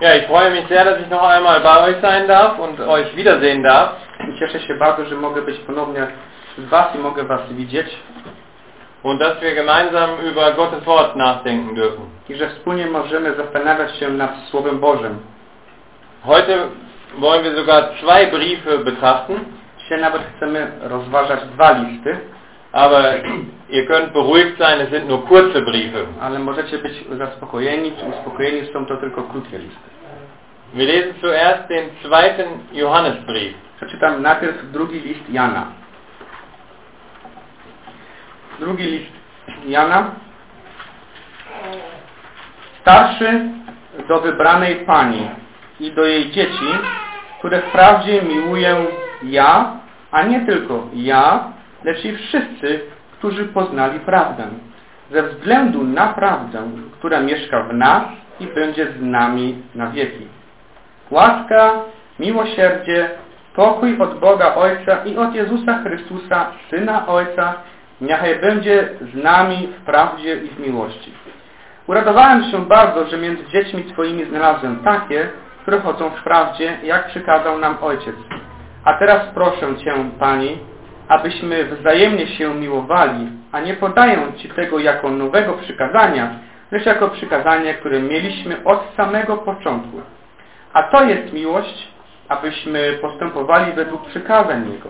Ja, ich freue mich sehr, dass ich noch einmal bei euch sein darf und euch wiedersehen darf. Cieszę się bardzo, że mogę być ponownie z Was i mogę Was widzieć. Und dass wir gemeinsam über Gottes Wort nachdenken dürfen. I że wspólnie możemy zastanawiać się nad Słowem Bożym. Heute wollen wir sogar zwei Briefe betrachten, Dzisiaj nawet chcemy rozważać dwa listy, aber ihr könnt beruhigt sein, es sind nur kurze Briefe. ale możecie być zaspokojeni czy uspokojeni, są to tylko krótkie listy. Wir lesen zuerst den zweiten Johannesbrief. Przeczytam najpierw drugi list Jana. Drugi list Jana. Starszy do wybranej Pani i do jej dzieci, które wprawdzie miłuję ja, a nie tylko ja, lecz i wszyscy, którzy poznali prawdę. Ze względu na prawdę, która mieszka w nas i będzie z nami na wieki. Łaska, miłosierdzie, pokój od Boga Ojca i od Jezusa Chrystusa, Syna Ojca, niechaj będzie z nami w prawdzie i w miłości. Uradowałem się bardzo, że między dziećmi Twoimi znalazłem takie, które chodzą w prawdzie, jak przykazał nam Ojciec. A teraz proszę Cię, Pani, abyśmy wzajemnie się miłowali, a nie podaję Ci tego jako nowego przykazania, lecz jako przykazanie, które mieliśmy od samego początku. A to jest miłość, abyśmy postępowali według przykazań Jego.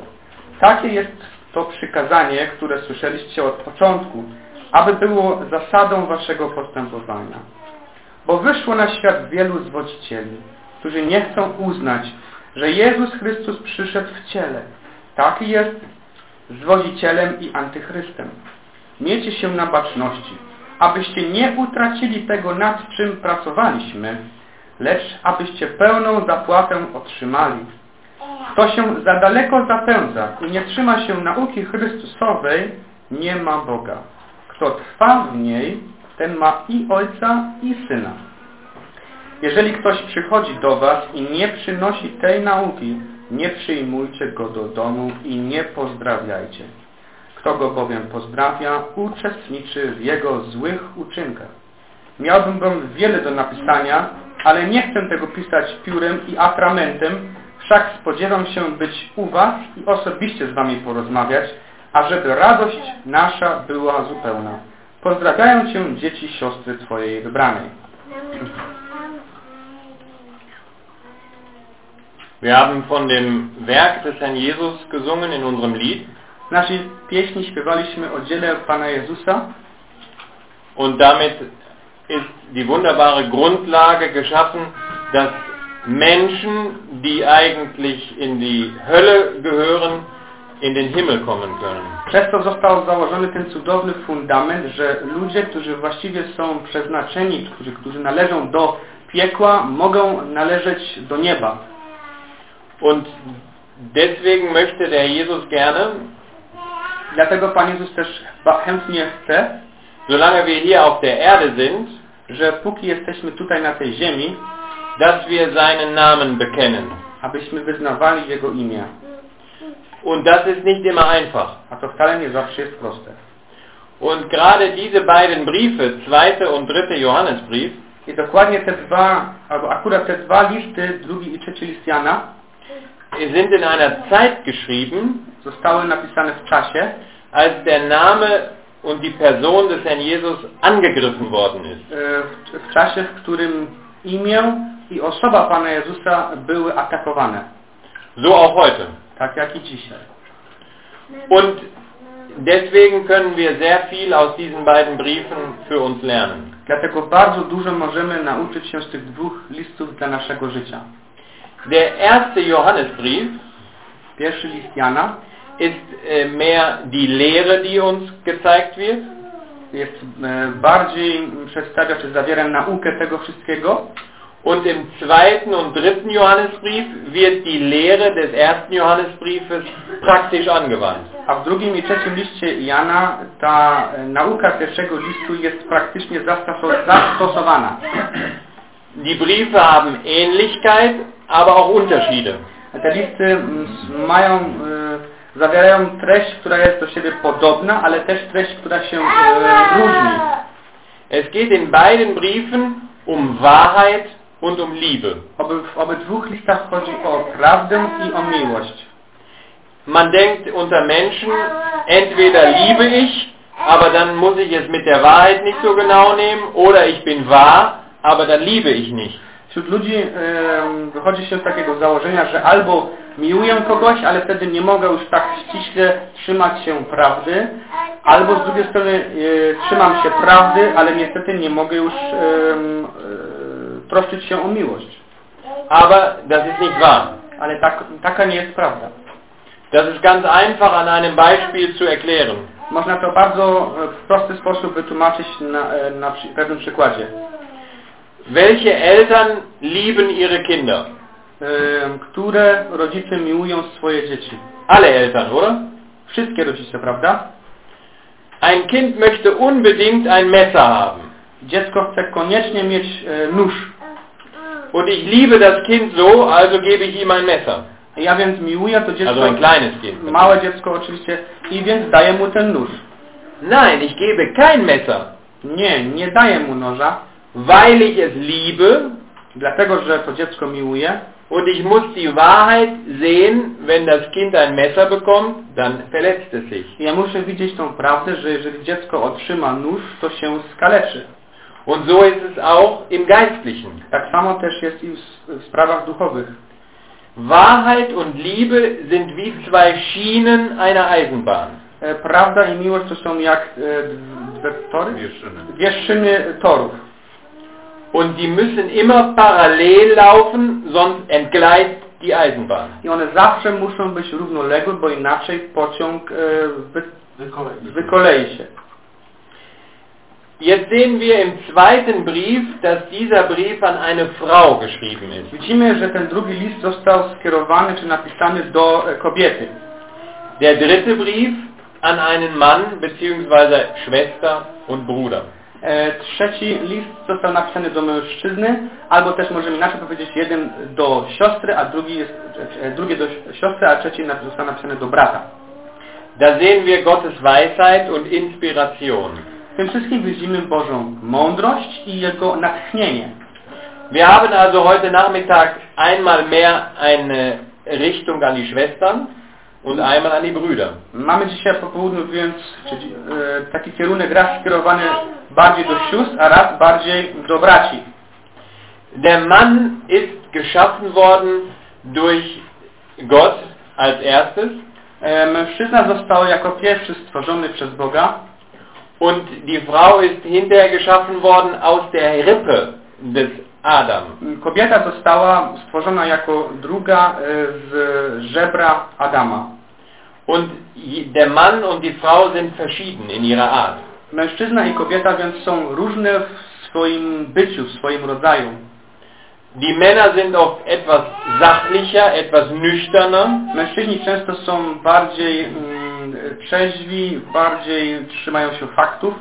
Takie jest to przykazanie, które słyszeliście od początku, aby było zasadą waszego postępowania. Bo wyszło na świat wielu zwodzicieli, którzy nie chcą uznać, że Jezus Chrystus przyszedł w ciele. Taki jest zwodzicielem i antychrystem. Miejcie się na baczności, abyście nie utracili tego, nad czym pracowaliśmy, lecz abyście pełną zapłatę otrzymali. Kto się za daleko zapędza i nie trzyma się nauki Chrystusowej, nie ma Boga. Kto trwa w niej, ten ma i Ojca, i Syna. Jeżeli ktoś przychodzi do Was i nie przynosi tej nauki, nie przyjmujcie go do domu i nie pozdrawiajcie. Kto go bowiem pozdrawia, uczestniczy w jego złych uczynkach. Miałbym wam wiele do napisania, ale nie chcę tego pisać piórem i atramentem, wszak spodziewam się być u Was i osobiście z Wami porozmawiać, ażeby radość nasza była zupełna. Pozdrawiają Cię dzieci siostry Twojej wybranej. Wir haben von dem Werk des Herrn Jesus gesungen in unserem Lied W naszej pieśni śpiewaliśmy o dziele Pana Jezusa und damit ist die wunderbare Grundlage geschaffen, dass Menschen, die eigentlich in die Hölle gehören, in den Himmel kommen können. Przez to został założony ten cudowny fundament, że ludzie, którzy właściwie są przeznaczeni, którzy, którzy należą do piekła, mogą należeć do nieba. Und deswegen möchte der Jesus gerne, Dlatego Pan Jezus też chętnie chce, solange wir hier auf der Erde sind, że póki jesteśmy tutaj na tej ziemi, dass wir seinen Namen bekennen. abyśmy wyznawali Jego imię. Und das ist nicht immer einfach. A to wcale nie zawsze jest proste. Und gerade diese beiden Briefe, zweite und dritte Johannesbrief, I dokładnie te dwa, albo akurat te dwa listy, drugi i trzeci list Jana, sind in einer Zeit geschrieben, zostały napisane w czasie, als der Name und die Person des Herrn Jesus angegriffen worden ist. e, w, w czasie, w którym imię i osoba Pana Jezusa były atakowane. So auch heute. Tak jak i dzisiaj. Und deswegen können wir sehr viel aus diesen beiden Briefen für uns lernen. Dlatego bardzo dużo możemy nauczyć się z tych dwóch listów dla naszego życia. Der erste Johannesbrief Pierwszy list Jana ist äh, mehr die Lehre, die uns gezeigt wird. jest e, bardziej przedstawia, czy zawiera naukę tego wszystkiego, Und im zweiten und dritten Johannesbrief wird die Lehre des ersten Johannesbriefes praktisch angewandt. a w drugim i trzecim liście Jana ta e, nauka pierwszego listu jest praktycznie zastoso- zastosowana. Die Briefe haben Ähnlichkeit, aber auch Unterschiede. Te listy mm, mają, e, zawierają treść, która jest do siebie podobna, ale też treść, która się e, różni. Es geht in beiden Briefen um Wahrheit und um Liebe. W obydwu listach chodzi o prawdę i o miłość. Man denkt unter Menschen, entweder liebe ich, aber dann muss ich es mit der Wahrheit nicht so genau nehmen, oder ich bin wahr, aber dann liebe ich nicht. Wśród ludzi em, wychodzi się z takiego założenia, że albo miłuję kogoś, ale wtedy nie mogę już tak ściśle trzymać się prawdy, albo z drugiej strony e, trzymam się prawdy, ale niestety nie mogę już em, e, troszczyć się o miłość. Aber das ist nicht wahr. Ale tak, taka nie jest prawda. Das ist ganz einfach an einem Beispiel zu erklären. Można to bardzo e, w prosty sposób wytłumaczyć na, e, na przy, pewnym przykładzie. Welche Eltern lieben ihre Kinder? Które rodzice miłują swoje dzieci? Alle Eltern, oder? Wszystkie rodzice, prawda? Ein Kind möchte unbedingt ein Messer haben. Dziecko chce koniecznie mieć e, nóż. Und ich liebe das Kind so, also gebe ich ihm ein Messer. Ja więc miłuję to dziecko, Also ein kleines Kind. małe dziecko oczywiście, i więc daję mu ten nóż. Nein, ich gebe kein Messer, Nie, nie daję mu noża, weil ich es liebe dlatego że to dziecko miłuje und ich muss die Wahrheit sehen, wenn das Kind ein Messer bekommt, dann verletzt es sich. ja muszę widzieć tą prawdę, że jeżeli dziecko otrzyma nóż, to się skaleczy. Und so ist es auch im Geistlichen. Tak samo też jest i w, sprawach duchowych. Wahrheit und Liebe sind wie zwei Schienen einer Eisenbahn. E, Prawda i miłość to są jak e, dwie tory? Wieszyny. Dwie szyny torów. Und die müssen immer parallel laufen, sonst entgleist die Eisenbahn. I one zawsze muszą być równoległe, bo inaczej pociąg e, wy, wykolei się. Jetzt sehen wir im zweiten Brief, dass dieser Brief an eine Frau geschrieben ist. Widzimy, że ten drugi list został skierowany czy napisany do e, kobiety. Der dritte Brief an einen Mann bzw. Schwester und Bruder. E, Trzeci list został napisany do mężczyzny, albo też możemy inaczej powiedzieć, jeden do siostry, a drugi jest, e, drugi do siostry, a trzeci został napisany do brata. Da sehen wir Gottes Weisheit und Inspiration. W tym wszystkim widzimy Bożą mądrość i Jego natchnienie. Wir haben also heute Nachmittag einmal mehr eine Richtung an die Schwestern und einmal an die Brüder. Mamy dzisiaj po południu więc e, taki kierunek raz skierowany bardziej do sióstr, a raz bardziej do braci. Der Mann ist geschaffen worden durch Gott als erstes E, Mężczyzna został jako pierwszy stworzony przez Boga, und die Frau ist hinterher geschaffen worden aus der Rippe des Adam. kobieta została stworzona jako druga e, z żebra Adama. Und der Mann und die Frau sind verschieden in ihrer Art. Mężczyzna i kobieta więc są różne w swoim byciu, w swoim rodzaju. Die Männer sind oft etwas sachlicher, etwas nüchterner Mężczyźni często są bardziej mm, trzeźwi, bardziej trzymają się faktów,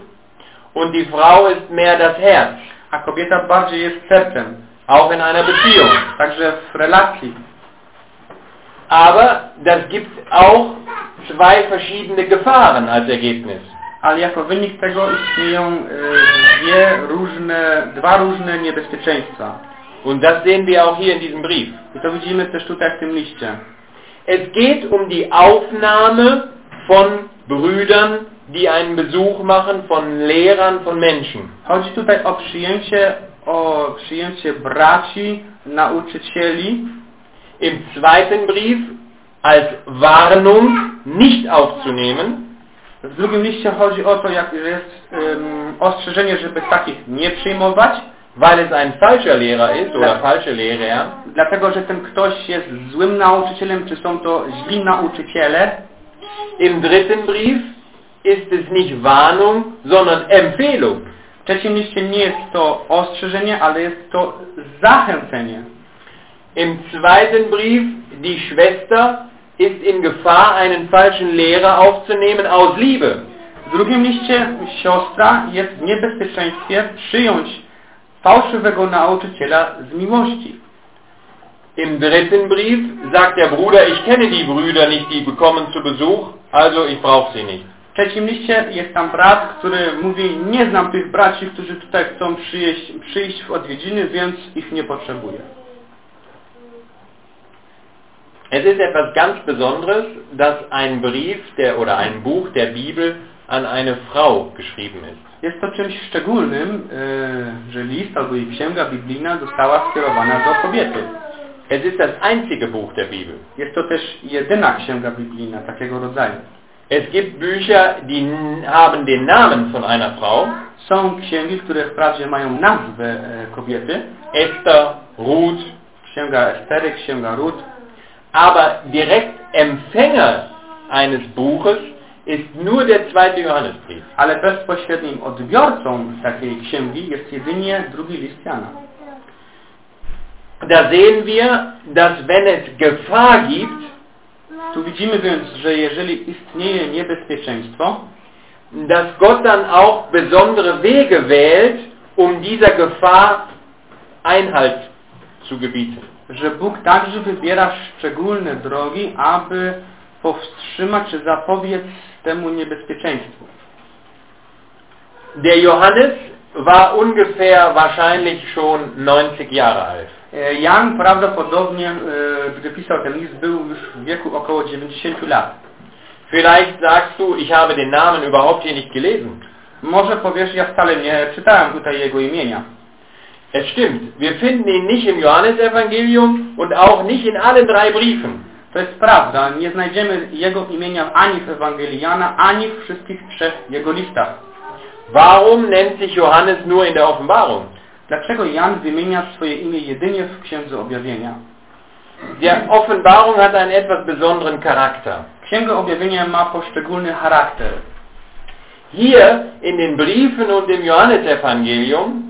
und die Frau ist mehr das Herz, a kobieta bardziej jest sercem, auch in einer Beziehung. także w relacji. Aber das gibt auch zwei verschiedene Gefahren als Ergebnis. Ale jako wynik tego istnieją dwie różne, dwa różne niebezpieczeństwa. Und das sehen wir auch hier in diesem Brief. I to widzimy też tutaj w tym liście. Es geht um die Aufnahme von Brüdern, die einen Besuch machen, von Lehrern, von Menschen. Chodzi tutaj o przyjęcie, o przyjęcie braci, nauczycieli. Im zweiten Brief als Warnung nicht aufzunehmen, W drugim liście chodzi o to, jak jest um, ostrzeżenie, żeby takich nie przyjmować, weil es ein falscher Lehrer ist oder falsche Lehrer. dlatego że ten ktoś jest złym nauczycielem, czy są to źli nauczyciele. Im dritten Brief ist es nicht Warnung, sondern Empfehlung. Liście nie jest to ostrzeżenie, ale jest to zachęcenie. Im zweiten Brief, die Schwester ist in Gefahr, einen falschen Lehrer aufzunehmen aus Liebe. W drugim liście siostra jest w niebezpieczeństwie przyjąć fałszywego nauczyciela z miłości. Im dritten Brief sagt der Bruder, ich kenne die Brüder nicht, die bekommen zu Besuch, also ich brauche sie nicht. W trzecim liście jest tam brat, który mówi, nie znam tych braci, którzy tutaj chcą przyjść, przyjść w odwiedziny, więc ich nie potrzebuję. Es ist etwas ganz Besonderes, dass ein Brief der, oder ein Buch der Bibel an eine Frau geschrieben ist. Jest to czymś szczególnym, e, że list albo i księga biblijna została skierowana do kobiety. Es ist das einzige Buch der Bibel. Jest to też jedyna księga biblijna takiego rodzaju. Es gibt Bücher, die haben den Namen von einer Frau, Są księgi, które wprawdzie mają nazwę e, kobiety, Esther, Ruth, księga Estery, księga Rut, aber direkt Empfänger eines Buches ist nur der zweite Johannesbrief. ale bezpośrednim odbiorcą takiej księgi jest jedynie drugi list Jana. Da sehen wir, dass wenn es Gefahr gibt, Tu widzimy więc, że jeżeli istnieje niebezpieczeństwo, dass Gott dann auch besondere Wege wählt, um dieser Gefahr Einhalt zu gebieten. że Bóg także wybiera szczególne drogi, aby powstrzymać czy zapobiec temu niebezpieczeństwu. Der Johannes war ungefähr wahrscheinlich schon 90 Jahre alt. E, Jan prawdopodobnie, e, gdy pisał ten list, był już w wieku około 90 lat. Vielleicht sagst du, ich habe den Namen überhaupt hier nicht gelesen. Może powiesz, ja wcale nie czytałem tutaj jego imienia. Es stimmt, wir finden ihn nicht im Johannesevangelium und auch nicht in allen drei Briefen. To jest prawda, nie znajdziemy jego imienia ani w Ewangelii Jana, ani w wszystkich trzech jego listach. Warum nennt sich Johannes nur in der Offenbarung? Dlaczego Jan wymienia swoje imię jedynie w Księdze Objawienia? Der Offenbarung hat einen etwas besonderen Charakter. Księga Objawienia ma poszczególny charakter. Hier in den Briefen und im Johannesevangelium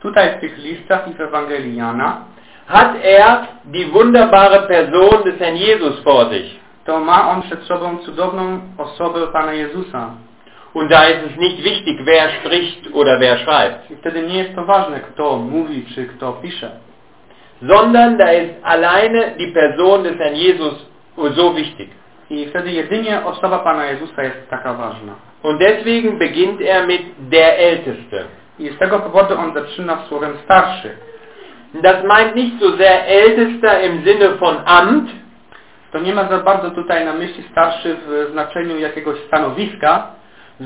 Tutaj w tych listach i w Ewangelii Jana hat er die wunderbare Person des Herrn Jesus vor sich. to ma on przed sobą cudowną osobę Pana Jezusa. Und da ist es nicht wichtig, wer spricht oder wer schreibt, I wtedy nie jest to ważne, kto mówi czy kto pisze. sondern da ist alleine die Person des Herrn Jesus so wichtig. I wtedy jedynie osoba Pana Jezusa jest taka ważna. Und deswegen beginnt er mit der Älteste. I z tego powodu on zaczyna słowem starszy. Das meint nicht so sehr Ältester im Sinne von Amt, To nie ma za bardzo tutaj na myśli starszy w znaczeniu jakiegoś stanowiska,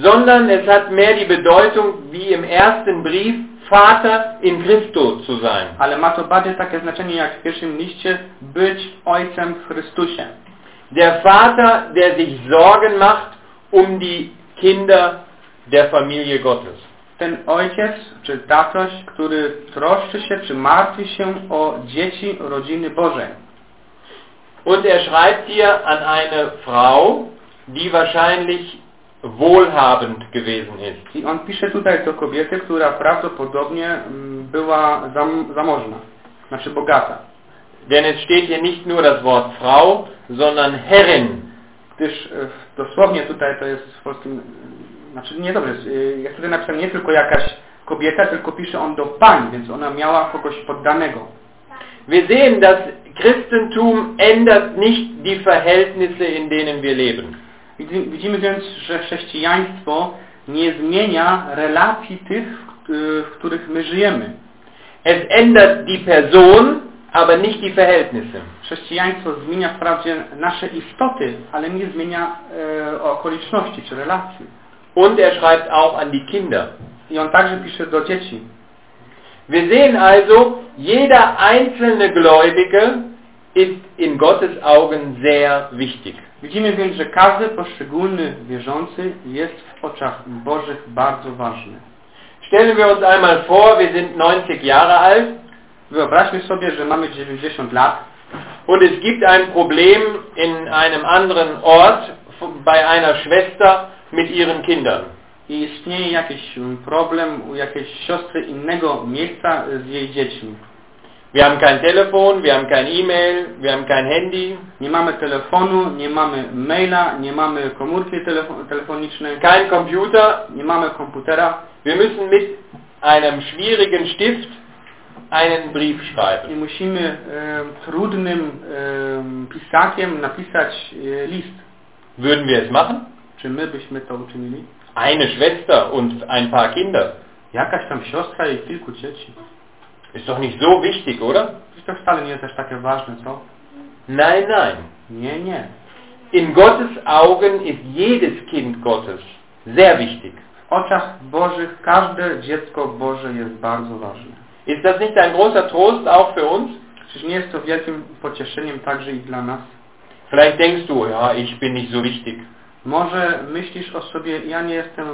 sondern es hat mehr die Bedeutung, wie im ersten Brief, Vater in Christo zu sein. ale ma to bardziej takie znaczenie jak w pierwszym liście być ojcem w Chrystusie. Der Vater, der sich Sorgen macht um die Kinder der Familie Gottes. Ten ojciec czy tatoś, który troszczy się czy martwi się o dzieci rodziny Bożej. Und er schreibt hier an eine Frau, die wahrscheinlich wohlhabend gewesen ist. I on pisze tutaj do kobiety, która prawdopodobnie mm, była zam, zamożna, znaczy bogata. Denn es steht hier nicht nur das Wort Frau, sondern Herrin. Gdyż e, dosłownie tutaj to jest w polskim, mm, znaczy nie dobrze, e, jest tutaj napisane nie tylko jakaś kobieta, tylko pisze on do pań, więc ona miała kogoś poddanego. Wir sehen, das Christentum ändert nicht die Verhältnisse, in denen wir leben. Widzi- Widzimy więc, że chrześcijaństwo nie zmienia relacji tych, w- y, w których my żyjemy. Es ändert die Person, aber nicht die Verhältnisse. Chrześcijaństwo zmienia wprawdzie nasze istoty, ale nie zmienia e, okoliczności czy relacji. Und er schreibt auch an die Kinder. I on także pisze do dzieci. Wir sehen also, jeder einzelne Gläubige ist in Gottes Augen sehr wichtig. Widzimy więc, że każdy poszczególny wierzący jest w oczach Bożych bardzo ważny. Stellen wir uns einmal vor, wir sind 90 Jahre alt Wyobraźmy sobie, że mamy 90 lat und es gibt ein Problem in einem anderen Ort bei einer Schwester mit ihren Kindern. i istnieje jakiś problem u jakiejś siostry innego miejsca z jej dziećmi. Wir haben kein Telefon, wir haben kein E-Mail, wir haben kein Handy, Nie mamy telefonu, nie mamy maila, nie mamy komórki telefo- telefonicznej, kein Computer. nie mamy komputera Wir müssen mit einem schwierigen Stift einen Brief i schreiben. musimy e, trudnym e, pisakiem napisać e, list. Würden wir es machen? Czy my byśmy to uczynili? Eine Schwester und ein paar Kinder. Jakaś tam siostra i kilku dzieci. Ist doch nicht so wichtig, oder? Przecież to wcale nie jest takie ważne, co? Nein, nein. Nie, nie. In Gottes Augen ist jedes Kind Gottes sehr wichtig. W oczach Bożych każde dziecko Boże jest bardzo ważne. Ist das nicht ein großer Trost auch für uns? Czyż nie jest to wielkim pocieszeniem także i dla nas? Vielleicht denkst du, ja, ich bin nicht so wichtig. Może myślisz o sobie, ja nie jestem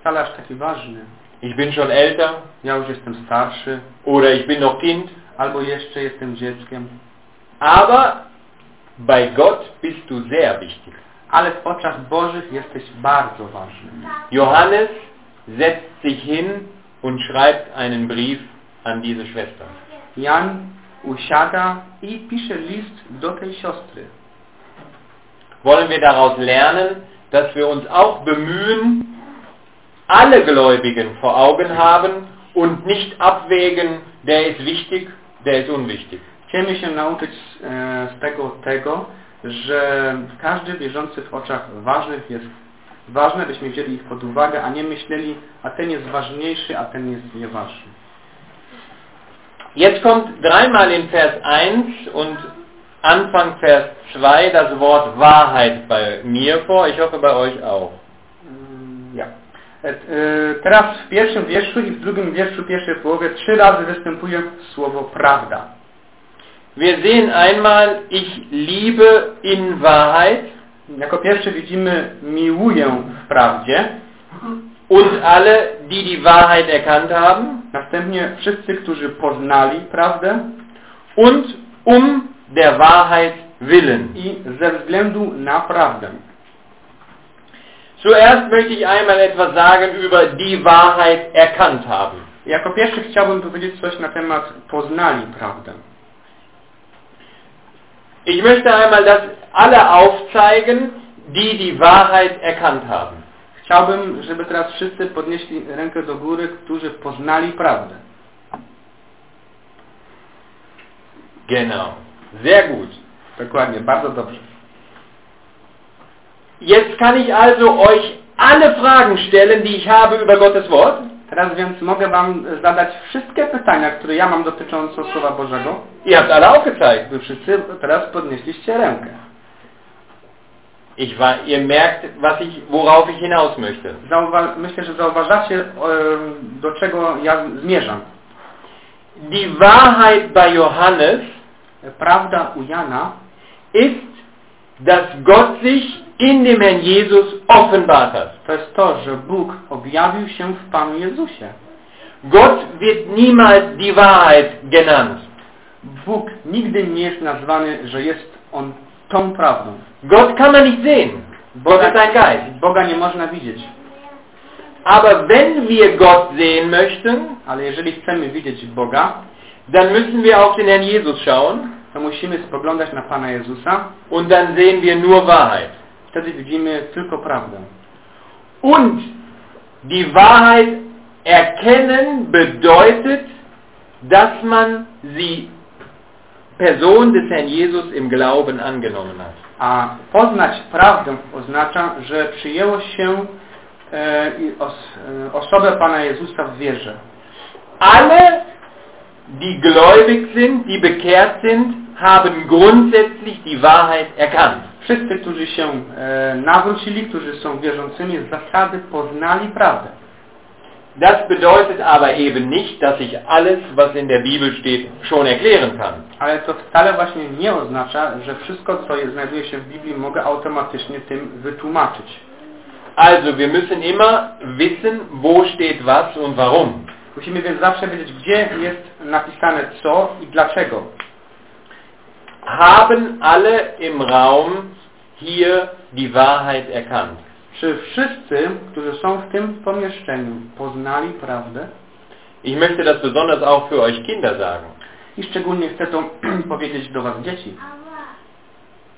wcale aż taki ważny. Ich bin schon älter Ja już jestem starszy, oder ich bin noch Kind. albo jeszcze jestem dzieckiem. Aber bei Gott bist du sehr wichtig. Ale w oczach Bożych jesteś bardzo ważny. Johannes setzt sich hin und schreibt einen Brief an diese Schwester. Jan usiada i pisze list do tej siostry. Wollen wir daraus lernen, dass wir uns auch bemühen, alle Gläubigen vor Augen haben und nicht abwägen, der ist wichtig, der ist unwichtig. Chcemy się nauczyć e, z tego tego, że każdy wierzący w oczach ważnych jest ważne, byśmy wzięli ich pod uwagę, a nie myśleli, a ten jest ważniejszy, a ten jest nieważny. Jetzt kommt dreimal in Vers 1 und Anfang Vers 2 das Wort Wahrheit bei mir vor. Ich hoffe bei euch auch. E, e, Teraz w pierwszym wierszu i w drugim wierszu pierwszej połowie trzy razy występuje słowo prawda. Wir sehen einmal, ich liebe in Wahrheit Jako pierwszy widzimy miłuję w prawdzie, und alle, die die Wahrheit erkannt haben następnie wszyscy, którzy poznali prawdę und um der Wahrheit willen. i ze względu na prawdę. Zuerst möchte ich einmal etwas sagen über die Wahrheit erkannt haben. Jako pierwszy chciałbym powiedzieć coś na temat poznali prawdę. Ich möchte einmal das alle aufzeigen, die die Wahrheit erkannt haben. Chciałbym, żeby teraz wszyscy podnieśli rękę do góry, którzy poznali prawdę. Genau. Sehr gut. Dokładnie, bardzo dobrze. Jetzt kann ich also euch alle Fragen stellen, die ich habe über Gottes Wort. Teraz więc mogę Wam zadać wszystkie pytania, które ja mam dotyczące Słowa Bożego. Ihr habt alle aufgezeigt. Wy wszyscy teraz podnieśliście rękę. Ich war, ihr merkt, was ich, worauf ich hinaus möchte. Zauwa myślę, że zauważacie, do czego ja zmierzam. Die Wahrheit bei Johannes Prawda u Jana ist, dass Gott sich in dem Herrn Jesus offenbart hat. to jest to, że Bóg objawił się w Panu Jezusie. Gott wird niemals die Wahrheit genannt. Bóg nigdy nie jest nazwany, że jest On tą prawdą. Gott kann man nicht sehen. Gott ist ein Geist. Boga nie można widzieć. Aber wenn wir Gott sehen möchten, Ale jeżeli chcemy widzieć Boga, dann müssen wir auf den Herrn Jesus schauen to musimy spoglądać na Pana Jezusa. und dann sehen wir nur Wahrheit. Wtedy widzimy tylko prawdę. Und die Wahrheit erkennen bedeutet, dass man sie Person des Herrn Jesus im Glauben angenommen hat. A poznać prawdę oznacza, że przyjęło się e, os, e, osobę Pana Jezusa w wierze. Alle, die gläubig sind, die bekehrt sind, haben grundsätzlich die Wahrheit erkannt. Wszyscy, którzy się e, nawrócili, którzy są wierzącymi, z zasady poznali prawdę. Das bedeutet aber eben nicht, dass ich alles, was in der Bibel steht, schon erklären kann. Ale to wcale właśnie nie oznacza, że wszystko, co znajduje się w Biblii, mogę automatycznie tym wytłumaczyć. Also wir müssen immer wissen, wo steht was und warum. Musimy więc zawsze wiedzieć, gdzie jest napisane co i dlaczego. Haben alle im Raum hier die Wahrheit erkannt? Czy wszyscy, którzy są w tym pomieszczeniu, poznali prawdę? Ich möchte das besonders auch für euch Kinder sagen. I szczególnie chcę to powiedzieć do Was dzieci.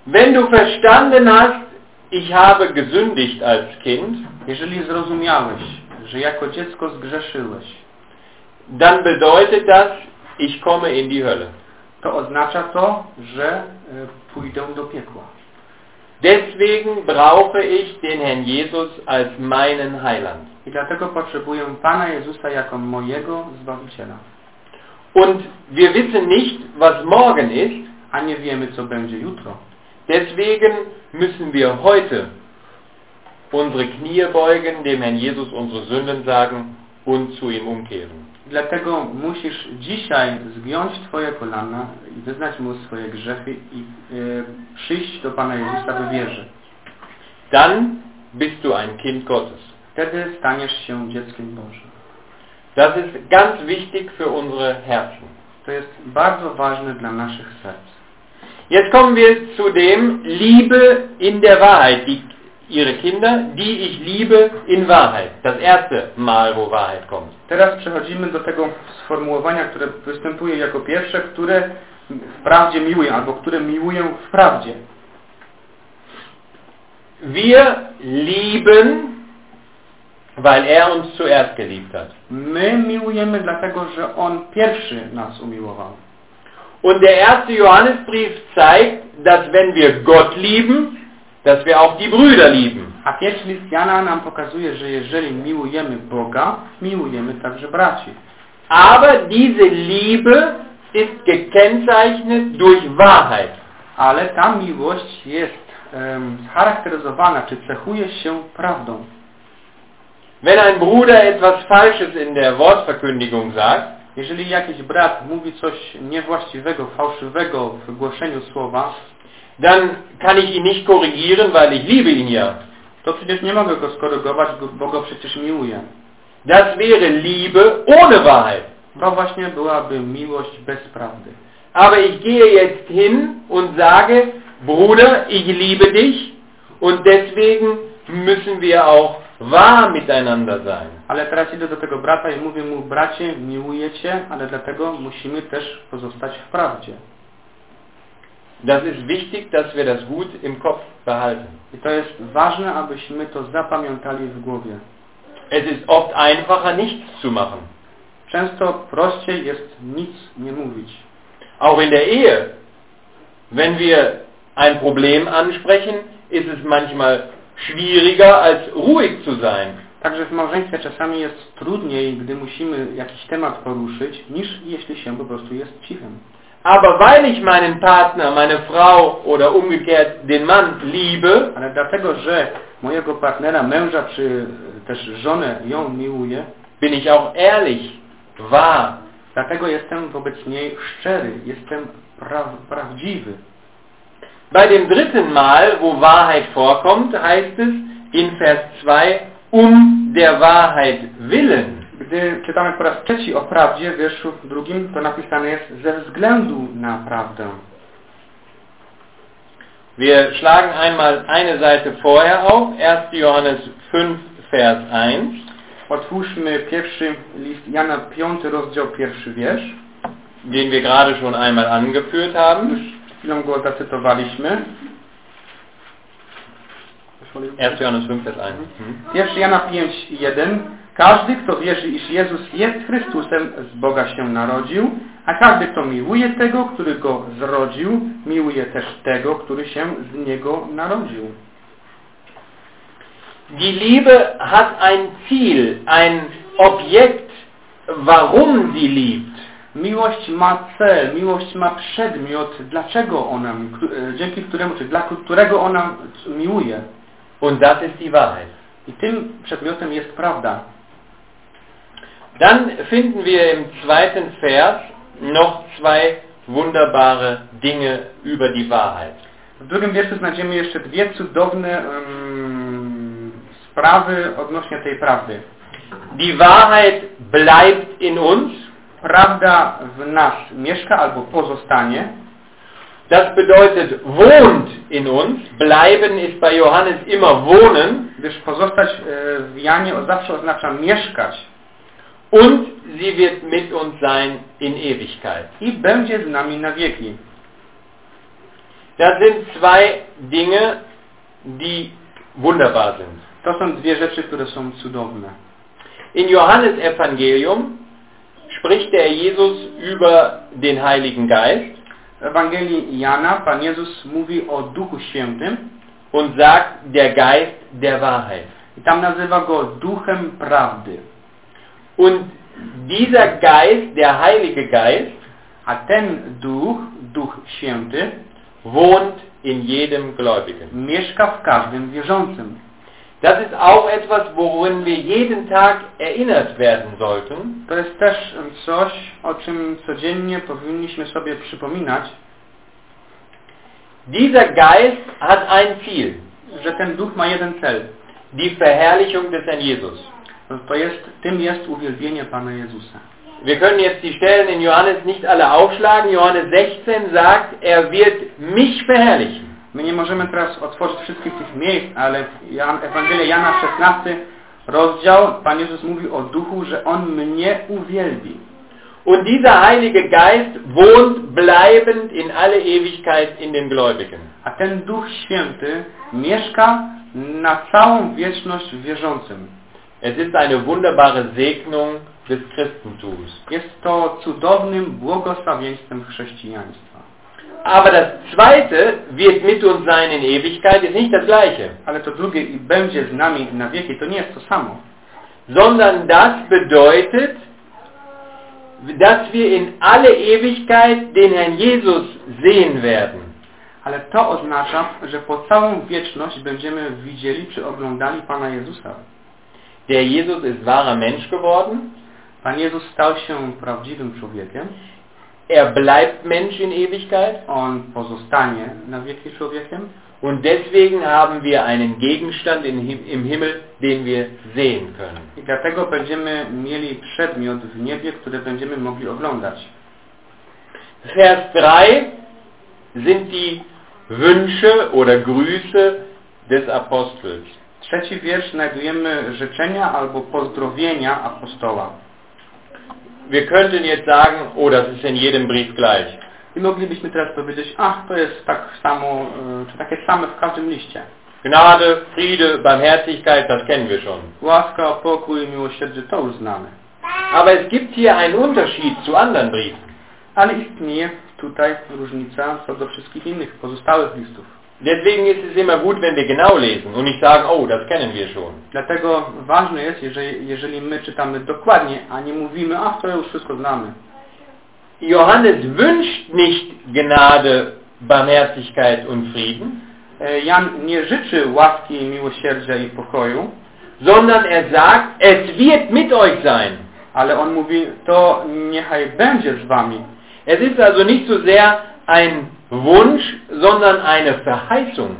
Wenn du verstanden hast, ich habe gesündigt als Kind, Jeżeli zrozumiałeś, że jako dziecko zgrzeszyłeś, dann bedeutet das, ich komme in die Hölle. To oznacza to, że e, pójdę do piekła. Deswegen brauche ich den Herrn Jesus als meinen Heiland. I dlatego potrzebuję Pana Jezusa jako mojego Zbawiciela. Und wir wissen nicht, was morgen ist. A nie wiemy, co będzie jutro. Deswegen müssen wir heute unsere Knie beugen, dem Herrn Jesus unsere Sünden sagen und zu ihm umkehren. Dlatego musisz dzisiaj zgiąć Twoje kolana i wyznać Mu swoje grzechy i e, przyjść do Pana Jezusa w wierze. Dann bist du ein Kind Gottes. Wtedy staniesz się dzieckiem Bożym. Das ist ganz wichtig für unsere Herzen. To jest bardzo ważne dla naszych serc. Jetzt kommen wir zu dem Liebe in der Wahrheit, die, ihre Kinder, die ich liebe in Wahrheit. Das erste Mal, wo Wahrheit kommt. Teraz przechodzimy do tego sformułowania, które występuje jako pierwsze, które w prawdzie miłuję, albo które miłuję w prawdzie. Wir lieben, weil er uns zuerst geliebt hat. My miłujemy dlatego, że On pierwszy nas umiłował. Und der erste Johannesbrief zeigt, dass wenn wir Gott lieben, dass wir auch die Brüder lieben. A pierwszy list Jana nam pokazuje, że jeżeli miłujemy Boga, miłujemy także braci. Aber diese Liebe ist gekennzeichnet durch Wahrheit. Ale ta miłość jest em, charakteryzowana, czy cechuje się prawdą. Wenn ein Bruder etwas Falsches in der Wortverkündigung sagt, Jeżeli jakiś brat mówi coś niewłaściwego, fałszywego w głoszeniu słowa, dann kann ich ihn nicht korrigieren, weil ich liebe ihn ja. to przecież nie mogę go skorygować, go- bo go przecież miłuję. Das wäre Liebe ohne Wahrheit. To właśnie byłaby miłość bez prawdy. Aber ich gehe jetzt hin und sage, Bruder, ich liebe dich und deswegen müssen wir auch wahr miteinander sein. Ale teraz idę do tego brata i mówię mu, bracie, miłuję Cię, ale dlatego musimy też pozostać w prawdzie. Das ist wichtig, dass wir das gut im Kopf behalten. I to jest ważne, abyśmy to zapamiętali w głowie. Es ist oft einfacher, nichts zu machen. Często prościej jest nic nie mówić. Auch in der Ehe. Wenn wir ein Problem ansprechen, ist es manchmal schwieriger, als ruhig zu sein. Także w małżeństwie czasami jest trudniej, gdy musimy jakiś temat poruszyć, niż jeśli się po prostu jest cichym. Aber weil ich meinen Partner, meine Frau oder umgekehrt den Mann liebe, Ale dlatego, że mojego partnera, męża czy też żonę ją miłuję, bin ich auch ehrlich, wahr. dlatego jestem wobec niej szczery, jestem pra prawdziwy. Bei dem dritten Mal, wo Wahrheit vorkommt, heißt es in Vers 2, um der Wahrheit willen. Gdy czytamy po raz trzeci o prawdzie w wierszu drugim, to napisane jest ze względu na prawdę. Wir schlagen einmal eine Seite vorher auf, 1. Johannes 5, Vers 1. Otwórzmy pierwszy list Jana, piąty rozdział, pierwszy wiersz. den wir gerade schon einmal angeführt haben. Już chwilą go zacytowaliśmy. 1. Johannes 5, Vers 1. Mhm. Pierwszy Jana 5, 1. Każdy, kto wierzy, iż Jezus jest Chrystusem, z Boga się narodził, a każdy, kto miłuje tego, który go zrodził, miłuje też tego, który się z niego narodził. Die Liebe hat ein Ziel, ein Objekt, warum sie liebt. Miłość ma cel, miłość ma przedmiot, dlaczego ona, e, dzięki któremu, czy dla którego ona miłuje. Und das ist die Wahrheit. I tym przedmiotem jest prawda. Dann finden wir im zweiten Vers noch zwei wunderbare Dinge über die Wahrheit. W drugim wierszu znajdziemy jeszcze dwie cudowne em, sprawy odnośnie tej prawdy. Die Wahrheit bleibt in uns. Prawda w nas mieszka albo pozostanie. Das bedeutet wohnt in uns. Bleiben ist bei Johannes immer wohnen. Gdyż pozostać e, w Janie zawsze oznacza mieszkać. Und sie wird mit uns sein in Ewigkeit. I będzie z nami na wieki. Das sind zwei Dinge, die wunderbar sind. To są dwie rzeczy, które są cudowne. In Johannes Evangelium spricht der Jesus über den Heiligen Geist W Ewangelii Jana Pan Jezus mówi o Duchu Świętym und sagt, der Geist der Wahrheit. I tam nazywa go duchem prawdy. Und dieser Geist, der Heilige Geist, A ten duch, duch święty, wohnt in jedem Gläubigen. mieszka w każdym wierzącym. Das ist auch etwas, worin wir jeden Tag erinnert werden sollten, To jest też coś, o czym codziennie powinniśmy sobie przypominać, Dieser Geist hat ein Ziel, że ten duch ma jeden cel. die Verherrlichung des Herrn Jesus. To jest, tym jest uwielbienie Pana Jezusa. Wir können jetzt die Stellen in Johannes nicht alle aufschlagen. Johannes 16 sagt, er wird mich verherrlichen. My nie możemy teraz otworzyć wszystkich tych miejsc, ale Ewangelia Jana 16 rozdział, Pan Jezus mówi o duchu, że On mnie uwielbi. Und dieser Heilige Geist wohnt bleibend in alle Ewigkeit in den Gläubigen. A ten Duch Święty mieszka na całą wieczność w wierzącym. Es ist eine wunderbare Segnung des Christentums. Jest to cudownym błogosławieństwem chrześcijaństwa. Aber das Zweite wird mit uns sein in Ewigkeit ist nicht das Gleiche, Ale to drugie i będzie z nami na wieki, to nie jest to samo. sondern das bedeutet, dass wir in alle Ewigkeit den Herrn Jesus sehen werden. Ale to oznacza, że po całą wieczność będziemy widzieli czy oglądali Pana Jezusa. Der Jesus ist wahrer Mensch geworden. Pan Jezus stał się prawdziwym człowiekiem. Er bleibt Mensch in Ewigkeit. On pozostanie na wieki człowiekiem. Und deswegen haben wir einen Gegenstand in, im Himmel, den wir sehen können. I dlatego będziemy mieli przedmiot w niebie, który będziemy mogli oglądać. Vers 3 sind die Wünsche oder Grüße des Apostels. Trzeci wiersz znajdujemy życzenia albo pozdrowienia apostoła. Wir könnten jetzt sagen, oh, das ist in jedem Brief gleich. I moglibyśmy teraz powiedzieć, ach, to jest tak samo, e, czy takie same w każdym liście. Gnade, Friede, Barmherzigkeit, das kennen wir schon. Łaska, pokój, miłosierdzie, to już znamy. Aber es gibt hier einen Unterschied zu anderen Briefen. Ale istnieje tutaj różnica co do wszystkich innych pozostałych listów. Deswegen ist es immer gut, wenn wir genau lesen und nicht sagen, oh, das kennen wir schon. Dlatego ważne jest, jeżeli, jeżeli my czytamy dokładnie, a nie mówimy, ach, to już wszystko znamy. Johannes wünscht nicht Gnade, Barmherzigkeit und Frieden, E, Jan nie życzy łaski, miłosierdzia i pokoju, sondern er sagt, es wird mit euch sein. ale on mówi, to niechaj będzie z wami. Es ist also nicht so sehr ein Wunsch, sondern eine Verheißung.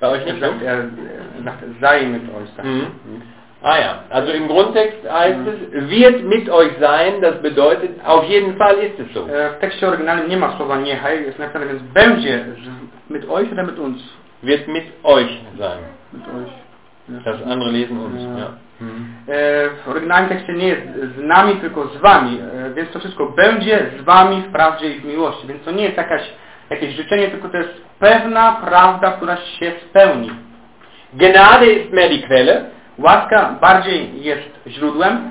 Bei euch nicht sagt, er, er sagt, sei mit euch. sagt Mhm. Ah ja, also im Grundtext heißt es, wird mit euch sein, das bedeutet, auf jeden Fall ist es so. W tekście oryginalnym nie ma słowa niechaj, jest napisane, więc będzie mit euch oder mit uns? Wird mit euch sein. Mit euch. Das andere lesen uns. Ja. Ja. E, W oryginalnym tekście nie jest z nami, tylko z wami, e, więc to wszystko będzie z wami w prawdzie i w miłości, więc to nie jest jakaś, jakieś życzenie, tylko to jest pewna prawda, która się spełni. Gnade ist mehr die Quelle Łaska bardziej jest źródłem,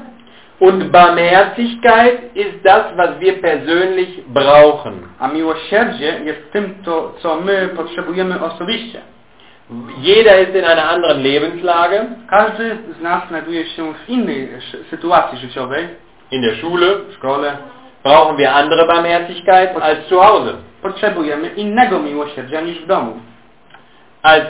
und Barmherzigkeit ist das, was wir persönlich brauchen. a miłosierdzie jest tym, to, co my potrzebujemy osobiście. Jeder ist in einer anderen Lebenslage, Każdy z nas znajduje się w innej sytuacji życiowej, in der Schule w szkole. brauchen wir andere Barmherzigkeit als zu Hause. Potrzebujemy innego miłosierdzia niż w domu. Als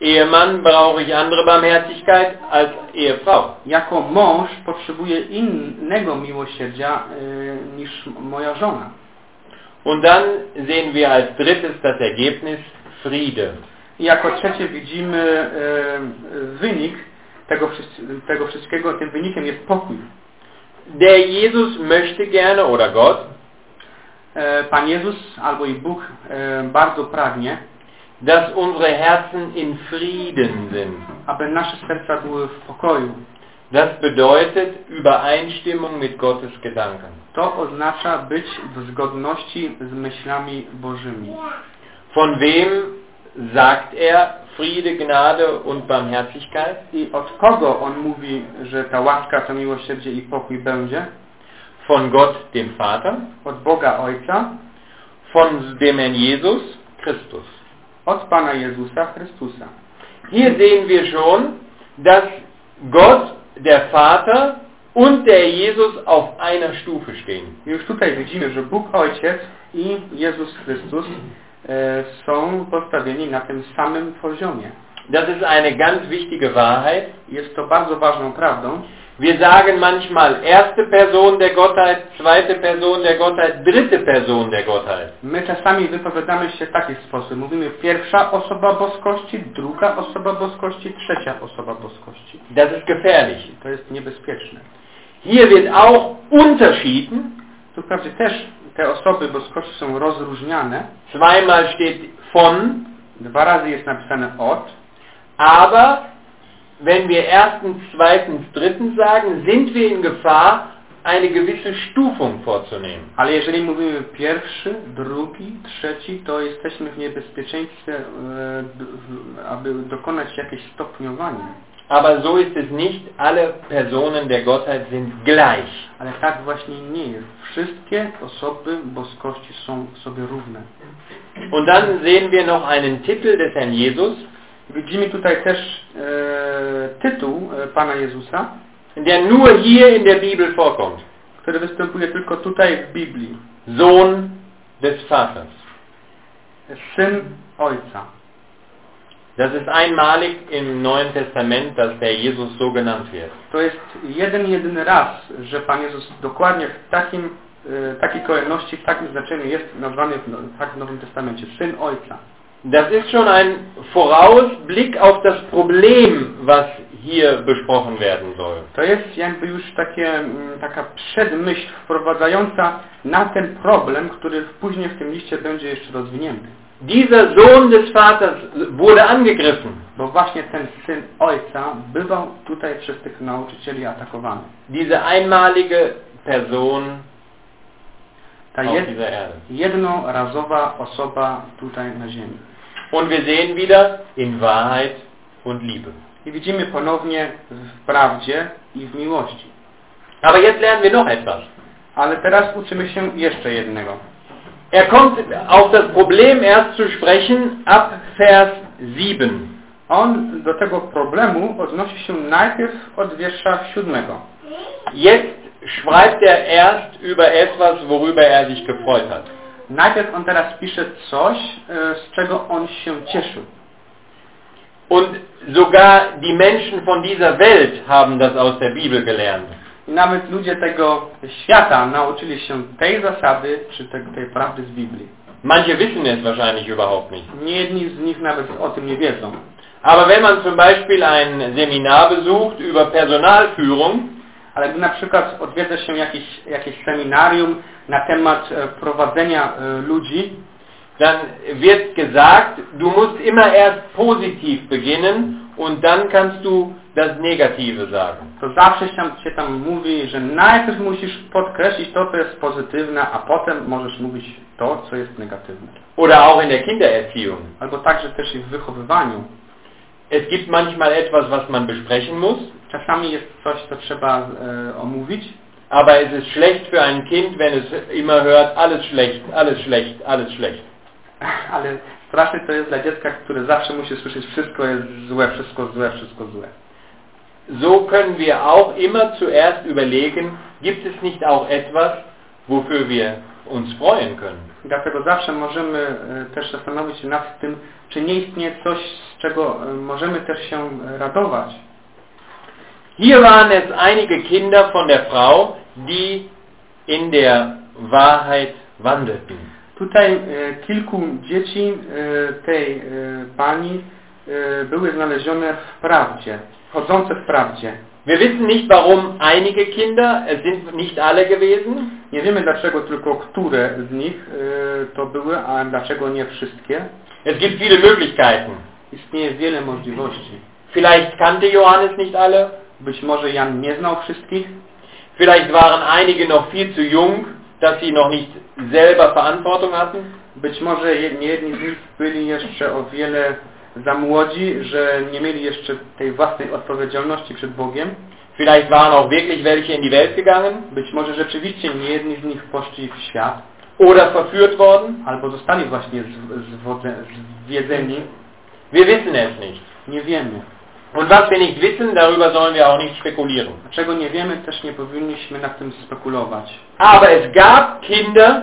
Ehemann brauche ich andere Barmherzigkeit als Ehefrau. Jako mąż potrzebuję innego miłosierdzia y, niż moja żona. Und dann sehen wir als drittes das Ergebnis Friede. I jako trzecie widzimy y, wynik tego, tego wszystkiego, tym wynikiem jest pokój. Der Jesus möchte gerne, oder Gott, E, Pan Jezus albo i Bóg e, bardzo pragnie, dass unsere Herzen in Frieden sind. aby nasze serca były w pokoju. Das bedeutet Übereinstimmung mit Gottes Gedanken. To oznacza być w zgodności z myślami Bożymi. Von wem sagt er Friede, Gnade und Barmherzigkeit? I od kogo on mówi, że ta łaska, to miłosierdzie i pokój będzie? Von Gott, dem Vater, Od Boga Ojca, von dem Herrn Jesus, Christus. od Pana Jezusa Chrystusa. Hier sehen wir schon, dass Gott, der Vater und der Jesus auf einer Stufe stehen. Już tutaj widzimy, że Bóg Ojciec i Jezus Chrystus są postawieni na tym samym poziomie. Das ist eine ganz wichtige Wahrheit. Jest to bardzo ważną prawdą. Wir sagen manchmal erste Person der Gottheit, zweite Person der Gottheit, dritte Person der Gottheit. My czasami wypowiadamy się w taki sposób. Mówimy pierwsza osoba boskości, druga osoba boskości, trzecia osoba boskości. Das ist gefährlich. To jest niebezpieczne. Hier wird auch unterschieden. Tu wprawdzie też te osoby boskości są rozróżniane. Zweimal steht von, Dwa razy jest napisane od, aber wenn wir erstens, zweitens, drittens sagen, sind wir in Gefahr, eine gewisse Stufung vorzunehmen. ale jeżeli mówimy pierwszy, drugi, trzeci, to jesteśmy w niebezpieczeństwie, e, aby dokonać jakieś stopniowanie. Aber so ist es nicht. Alle Personen der Gottheit sind gleich. Ale tak właśnie nie jest. Wszystkie osoby boskości są sobie równe. Und dann sehen wir noch einen Titel des Herrn Jesus, Widzimy tutaj też e, tytuł e, Pana Jezusa, der nur hier in der Bibel vorkommt. który występuje tylko tutaj w Biblii. Sohn des Vaters. Syn Ojca. Das ist einmalig im Neuen Testament, dass der Jesus so genannt wird. To jest jeden, jedyny raz, że Pan Jezus dokładnie w takim, e, takiej kolejności, w takim znaczeniu jest nazwany w, tak w Nowym Testamencie. Syn Ojca. Das ist schon ein Vorausblick auf das Problem, was hier besprochen werden soll. To jest jakby już takie, taka przedmyśl wprowadzająca na ten problem, który później w tym liście będzie jeszcze rozwinięty. Dieser Sohn des Vaters wurde angegriffen. Bo właśnie ten syn ojca bywał tutaj przez tych nauczycieli atakowany. Diese einmalige Person Ta Erde. jednorazowa osoba tutaj na ziemi. Und wir sehen wieder in Wahrheit und Liebe. I widzimy ponownie w prawdzie i w miłości. Aber jetzt lernen wir noch etwas. Ale teraz uczymy się jeszcze jednego. Er kommt auf das Problem erst zu sprechen ab Vers 7. On do tego problemu odnosi się najpierw od wiersza siódmego. Jetzt schreibt er erst über etwas, worüber er sich gefreut hat. Najpierw on teraz pisze coś, e, z czego on się cieszył. Und sogar die Menschen von dieser Welt haben das aus der Bibel gelernt. I nawet ludzie tego świata nauczyli się tej zasady, czy te, tej prawdy z Biblii. Manche wissen es wahrscheinlich überhaupt nicht. Nie jedni z nich nawet o tym nie wiedzą. Aber wenn man zum Beispiel ein Seminar besucht über Personalführung, Ale gdy na przykład odwiedza się jakieś, jakieś seminarium na temat e, prowadzenia e, ludzi, dann wird gesagt, du musst immer erst positiv beginnen und dann kannst du das Negative sagen. to zawsze się, tam mówi, że najpierw musisz podkreślić to, co jest pozytywne, a potem możesz mówić to, co jest negatywne. Oder auch in der Kindererziehung. Albo także też i w wychowywaniu. Es gibt manchmal etwas, was man besprechen muss, Czasami jest coś, co trzeba e, omówić, aber es ist schlecht für ein Kind, wenn es immer hört, alles schlecht, alles schlecht, alles schlecht. ale straszne to jest dla dziecka, które zawsze musi słyszeć wszystko jest złe, wszystko złe, wszystko złe. So können wir auch immer zuerst überlegen, gibt es nicht auch etwas, wofür wir uns freuen können? Dlatego zawsze możemy e, też zastanowić się nad tym, czy nie istnieje coś, z czego e, możemy też się e, radować. Hier waren es einige Kinder von der Frau, die in der Wahrheit wandelten. Tutaj e, kilku dzieci e, tej e, pani były znalezione w prawdzie, chodzące w prawdzie. Wir wissen nicht, warum einige Kinder, es sind nicht alle gewesen. Nie wiemy dlaczego tylko które z nich to były, a dlaczego nie wszystkie. Es gibt viele Möglichkeiten. Istnieje wiele możliwości. Vielleicht kannte Johannes nicht alle, Być może Jan nie znał wszystkich, vielleicht waren einige noch viel zu jung, dass sie noch nicht selber Verantwortung hatten. być może je- nie jedni z nich byli jeszcze o wiele za młodzi, że nie mieli jeszcze tej własnej odpowiedzialności przed Bogiem. Vielleicht waren auch wirklich welche in die Welt gegangen. Być może rzeczywiście nie jedni z nich poszli w świat. oder verführt worden? albo zostali właśnie zwiedzeni, Wir wissen es nicht. nie wiemy. Und was wir nicht wissen, darüber sollen wir auch nicht spekulieren. Czego nie wiemy, też nie powinniśmy nad tym spekulować. Aber es gab Kinder,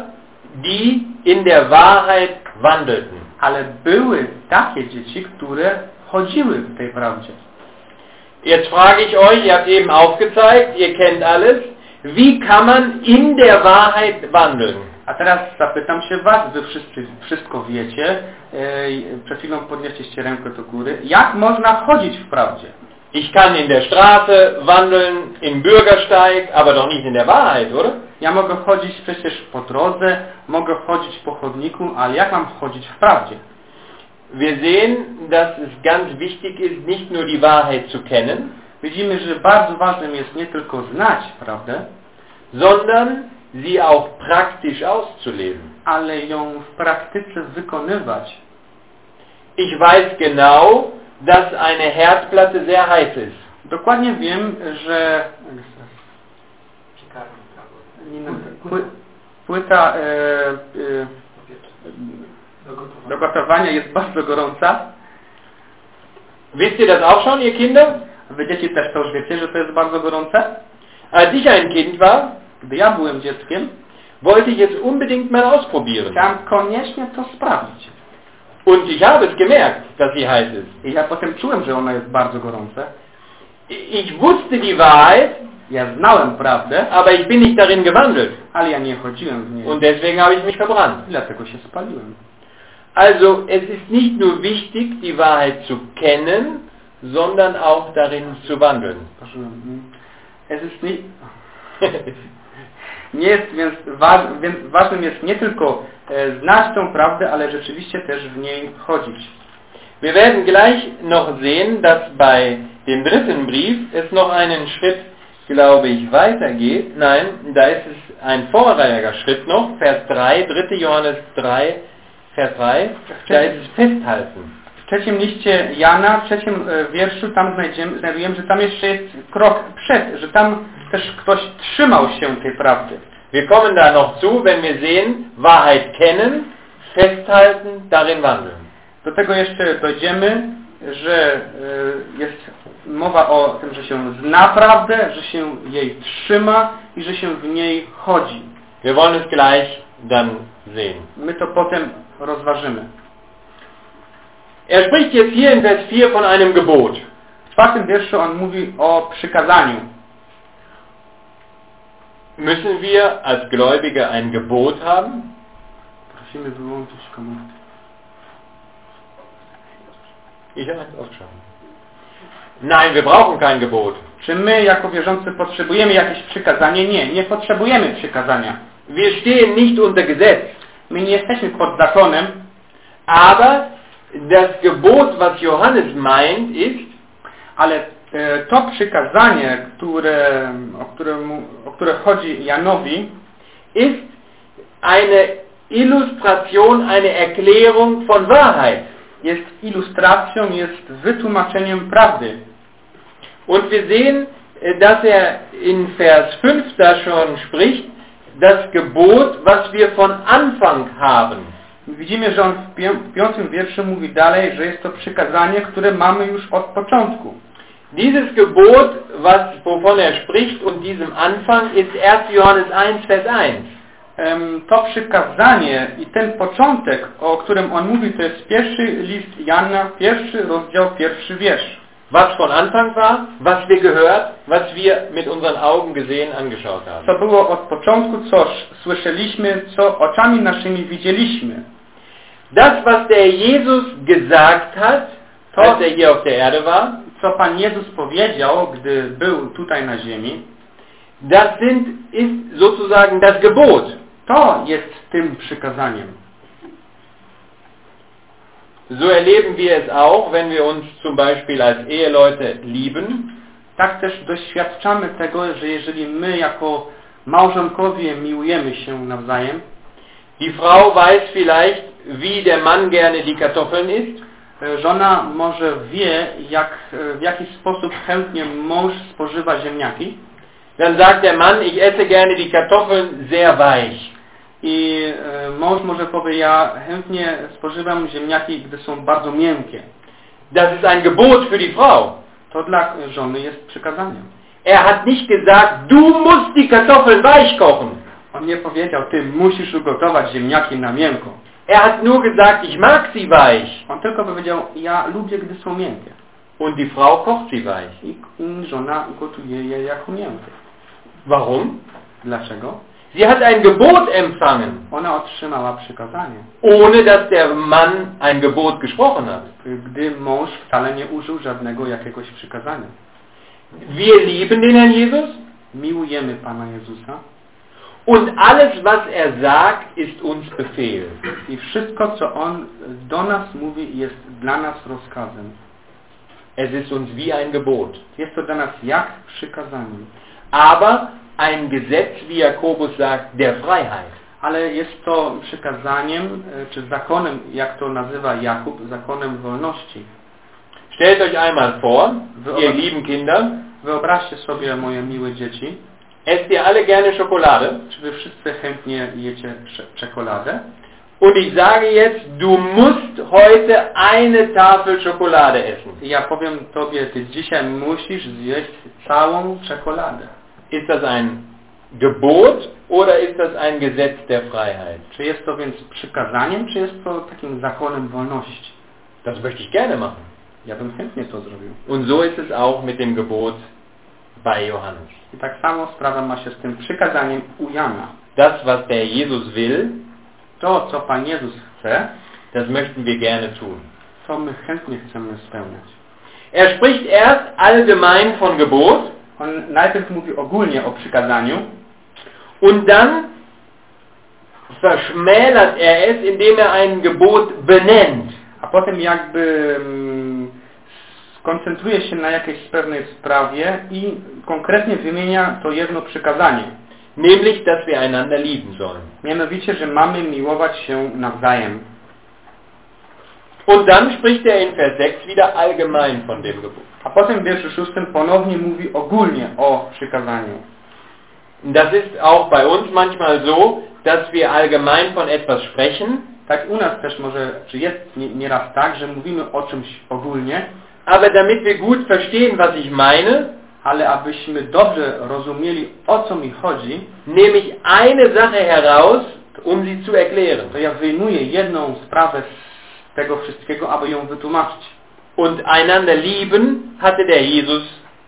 die in der Wahrheit wandelten. Ale były takie dzieci, które chodziły w tej prawdzie. Jetzt frage ich euch, ihr habt eben aufgezeigt, ihr kennt alles, wie kann man in der Wahrheit wandeln? A teraz zapytam się Was, Wy wszyscy wszystko wiecie, przed chwilą podnieśliście rękę do góry. Jak można chodzić w prawdzie? Ich kann in der Straße wandeln, im Bürgersteig, aber doch nicht in der Wahrheit, oder? Ja mogę chodzić przecież po drodze, mogę chodzić po chodniku, ale jak mam chodzić w prawdzie? Wir sehen, dass es ganz wichtig ist, nicht nur die Wahrheit zu kennen, Widzimy, że bardzo ważnym jest nie tylko znać prawdę, sondern sie auch praktisch auszuleben. ale ją w praktyce wykonywać. Ich weiß genau, dass eine Herdplatte sehr heiß ist. Dokładnie wiem, że pły, płyta e, e, do gotowania jest bardzo gorąca. Wisst ihr das auch schon, ihr Kinder? Wy dzieci też to już wiecie, że to jest bardzo gorące. Als ich ein Kind war, ja byłem dzieckiem, wollte ich es unbedingt mal ausprobieren. chciałem koniecznie to sprawdzić. Und ich habe es gemerkt, dass sie heiß ist. I ja potem czułem, że ona jest bardzo gorąca. Ich wusste die Wahrheit, Ja znałem prawdę, aber ich bin nicht darin gewandelt. ale ja nie chodziłem w niej. Und deswegen habe ich mich verbrannt. Dlatego się spaliłem. Also es ist nicht nur wichtig, die Wahrheit zu kennen, sondern auch darin zu wandeln. Mm. Es ist nie, nie jest więc, waż, więc ważnym jest nie tylko e, znać tą prawdę, ale rzeczywiście też w niej chodzić. Wir werden gleich noch sehen, dass bei dem dritten Brief es noch einen Schritt, glaube ich, weitergeht. Nein, da ist es ein vorheriger Schritt noch, Vers 3, 3. Johannes 3, Vers 3, da ist es Festhalten. W trzecim liście Jana, w trzecim e, wierszu, tam znajdziemy, znajdujemy, że tam jeszcze jest krok przed, że tam też ktoś trzymał się tej prawdy. Wir kommen da noch zu, wenn wir sehen, Wahrheit kennen, festhalten, darin wandeln. Do tego jeszcze dojdziemy, że e, jest mowa o tym, że się zna prawdę, że się jej trzyma i że się w niej chodzi. Wir wollen es gleich dann sehen. My to potem rozważymy. Er spricht jetzt hier in Vers 4 von einem Gebot. W czwartym wierszu on mówi o przykazaniu. Müssen wir als Gläubige ein Gebot haben? Ich habe eins aufgeschrieben. Nein, wir brauchen kein Gebot. Czy my jako wierzący potrzebujemy jakieś przykazanie? Nie, nie potrzebujemy przykazania. Wir stehen nicht unter Gesetz. My nie jesteśmy pod zakonem, Aber das Gebot, was Johannes meint, ist, ale to przykazanie, które, o, któremu, o które chodzi Janowi, ist eine Illustration, eine Erklärung von Wahrheit. jest ilustracją, jest wytłumaczeniem prawdy. Und wir sehen, äh, dass er in Vers 5 da schon spricht, das Gebot, was wir von Anfang haben. Widzimy, że on w piątym wierszu mówi dalej, że jest to przykazanie, które mamy już od początku. Dieses Gebot, was, wovon er spricht und diesem Anfang, ist 1. Johannes 1, Vers 1. Em, To przykazanie i ten początek, o którym on mówi, to jest pierwszy list Jana, pierwszy rozdział, pierwszy wiersz. Was von Anfang war, was wir gehört, was wir mit unseren Augen gesehen, angeschaut haben. Co było od początku, co sz- słyszeliśmy, co oczami naszymi widzieliśmy. Das, was der Jesus gesagt hat, als er hier auf der Erde war, Co Pan Jezus powiedział, gdy był tutaj na ziemi, das sind, ist sozusagen das Gebot. to jest tym przykazaniem. So erleben wir es auch, wenn wir uns zum Beispiel als Eheleute lieben, Tak też doświadczamy tego, że jeżeli my jako małżonkowie miłujemy się nawzajem, die Frau weiß vielleicht, wie der Mann gerne die Kartoffeln isst, żona może wie, jak, e, w jaki sposób chętnie mąż spożywa ziemniaki, dann sagt der Mann, ich esse gerne die Kartoffeln sehr weich. I e, mąż może powie, ja chętnie spożywam ziemniaki, gdy są bardzo miękkie. Das ist ein Gebot für die Frau. To dla żony jest przykazaniem. Er hat nicht gesagt, du musst die Kartoffeln weich kochen. On nie powiedział, ty musisz ugotować ziemniaki na miękko. Er hat nur gesagt, ich mag sie weich. On tylko powiedział, ja lubię, gdy są miękkie. Und die Frau kocht sie weich. I żona gotuje je jako miękkie. Warum? Dlaczego? Sie hat ein Gebot empfangen, Ona otrzymała przykazanie, ohne dass der Mann ein Gebot gesprochen hat. gdy mąż wcale nie użył żadnego jakiegoś przykazania. Wir lieben den Herrn Jesus Miłujemy Pana Jezusa und alles, was er sagt, ist uns Befehl. i wszystko, co On do nas mówi, jest dla nas rozkazem. Es ist uns wie ein Gebot. Jest to dla nas jak przykazaniem. Aber ein Gesetz, wie Jakobus sagt, der Freiheit. Ale jest to przykazaniem, e, czy zakonem, jak to nazywa Jakub, zakonem wolności. Stellt euch einmal vor, ihr lieben Kinder, Wyobraźcie sobie, moje miłe dzieci, esst ihr alle gerne Schokolade? wy wszyscy chętnie jecie cze- czekoladę? Und ich sage jetzt, du musst heute eine Tafel Schokolade essen. Ja powiem tobie, ty dzisiaj musisz zjeść całą czekoladę. Ist das ein Gebot oder ist das ein Gesetz der Freiheit? Czy jest to więc przykazaniem, czy jest to takim zakonem wolności? Das möchte ich gerne machen. Ja bym chętnie to zrobił. Und so ist es auch mit dem Gebot bei Johannes. I tak samo sprawa ma się z tym przykazaniem u Jana. Das, was der Jesus will, To, co Pan Jezus chce, das möchten wir gerne tun. to my chętnie chcemy spełniać. Er spricht erst allgemein von Gebot On najpierw mówi ogólnie o przykazaniu, und dann verschmälert er es, indem er ein Gebot benennt. a potem jakby skoncentruje się na jakiejś pewnej sprawie i konkretnie wymienia to jedno przykazanie. Nämlich, dass wir einander lieben sollen. Mianowicie, że mamy miłować się nawzajem. Und dann spricht er in Vers 6 wieder allgemein von dem Gebot. A potem w wierszu szóstym ponownie mówi ogólnie o przykazaniu. Das ist auch bei uns manchmal so, dass wir allgemein von etwas sprechen, Tak u nas też może, czy jest nie- nieraz tak, że mówimy o czymś ogólnie, aber damit wir gut verstehen, was ich meine, ale abyśmy dobrze rozumieli o co mi chodzi, nehme ich eine Sache heraus, um sie zu erklären. to ja wyjmuję jedną sprawę z tego wszystkiego, aby ją wytłumaczyć. Und einander lieben, hatte der Jesus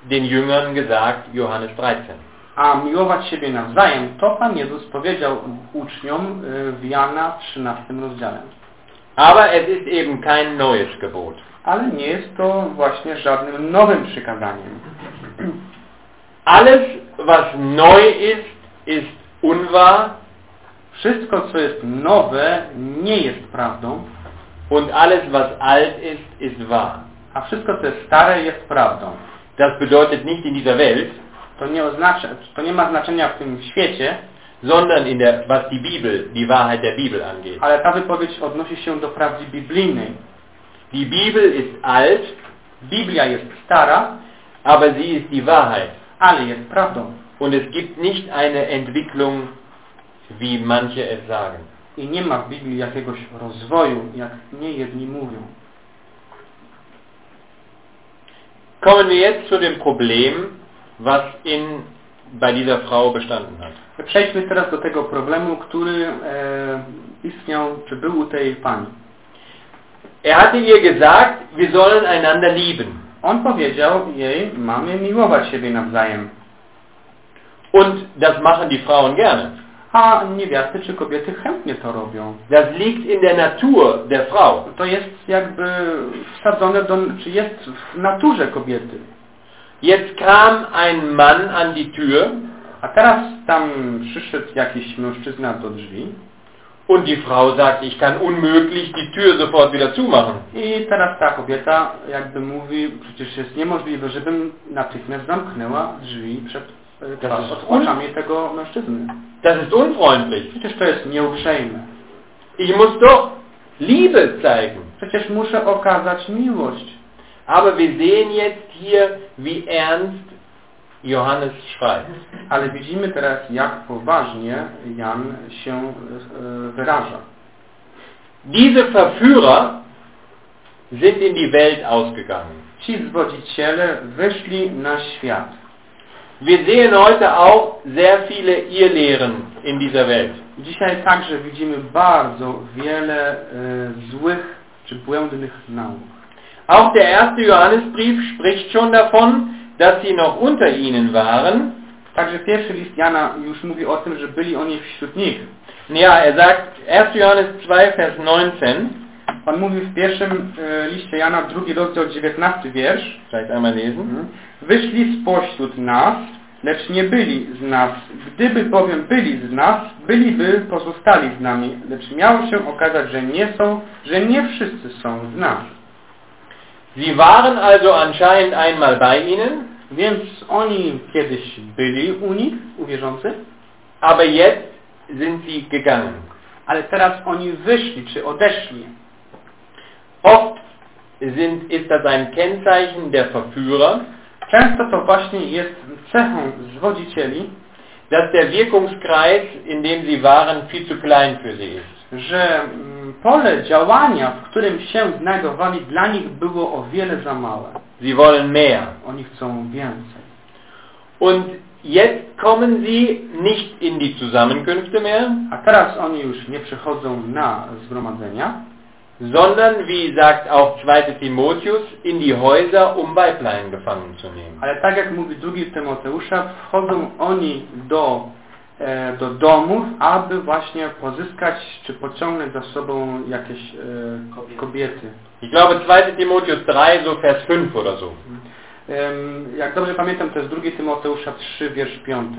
den Jüngern gesagt, Johannes 13. A miłować siebie nawzajem, to Pan Jezus powiedział uczniom w Jana 13 rozdziale. Aber es ist eben kein neues Gebot. Ale nie jest to właśnie żadnym nowym przykazaniem. Alles, was neu ist, ist unwahr Wszystko, co jest nowe, nie jest prawdą, und alles, was alt ist, ist wahr. a wszystko, co jest stare, jest prawdą. Das bedeutet nicht in dieser Welt, To nie oznacza, to nie ma znaczenia w tym świecie, sondern in der, was die Bibel, die Wahrheit der Bibel angeht. ale ta wypowiedź odnosi się do prawdy biblijnej. Die Bibel ist alt, Biblia jest stara, aber sie ist die Wahrheit. ale jest prawdą. Und es gibt nicht eine Entwicklung, wie manche es sagen. I nie ma w Biblii jakiegoś rozwoju, jak nie jedni mówią. Kommen wir jetzt zu dem Problem, was in, bei dieser Frau bestanden hat. Przejdźmy teraz do tego problemu, który e, istniał, czy był u tej pani. Er hatte ihr gesagt, wir sollen einander lieben. On powiedział jej, mamy miłować siebie nawzajem. Und das machen die Frauen gerne. A niewiasty czy kobiety chętnie to robią. Das liegt in der Natur der Frau. To jest jakby wsadzone do, czy jest w naturze kobiety. Jetzt kam ein Mann an die Tür A teraz tam przyszedł jakiś mężczyzna do drzwi und die Frau sagt, ich kann unmöglich die Tür sofort wieder zumachen. i teraz ta kobieta jakby mówi, przecież jest niemożliwe, żebym natychmiast zamknęła drzwi przed e, oczami tego mężczyzny. Das ist unfreundlich. Przecież to jest nieuprzejme. Ich muss doch Liebe zeigen. Przecież muszę okazać miłość. Aber wir sehen jetzt hier, wie ernst Johannes schreibt. Ale widzimy teraz, jak poważnie Jan się e, wyraża. Diese Verführer sind in die Welt ausgegangen. Ci zwodziciele wyszli na świat. Wir sehen heute auch sehr viele Irrlehren in dieser Welt. Dzisiaj także widzimy bardzo wiele e, złych czy błędnych nauk. Auch der erste Johannesbrief spricht schon davon, dass sie noch unter ihnen waren. Także pierwszy list Jana już mówi o tym, że byli oni wśród nich. Ja, er sagt 1. Johannes 2, Vers 19. Pan mówi w pierwszym e, liście Jana, drugi rozdział, 19 wiersz. Vielleicht einmal lesen. Mhm. Wyszli spośród nas, lecz nie byli z nas. Gdyby bowiem byli z nas, byliby pozostali z nami. Lecz miało się okazać, że nie są, że nie wszyscy są z nas. Sie waren also anscheinend einmal bei ihnen, Więc oni kiedyś byli u nich, u wierzących, aber jetzt sind sie gegangen. ale teraz oni wyszli, czy odeszli. Oft sind, ist das ein Kennzeichen der Verführer, Często to właśnie jest cechą zwodzicieli, dass der Wirkungskreis, in dem sie waren, viel zu klein für sie ist. Że mm, pole działania, w którym się znajdowali, dla nich było o wiele za małe. Sie wollen mehr. Oni chcą więcej. Und jetzt kommen sie nicht in die Zusammenkünfte mehr, A teraz oni już nie przychodzą na zgromadzenia, sondern, wie sagt auch 2. Timotheus, in die Häuser, um Weiblein gefangen zu nehmen. ale tak jak mówi drugi Tymoteusza, wchodzą oni do, do domów, aby właśnie pozyskać czy pociągnąć za sobą jakieś e, kobiety. Ich glaube 2. Timotheus 3, so Vers 5 oder so. Em, jak dobrze pamiętam, to jest drugi Tymoteusza 3, wiersz 5.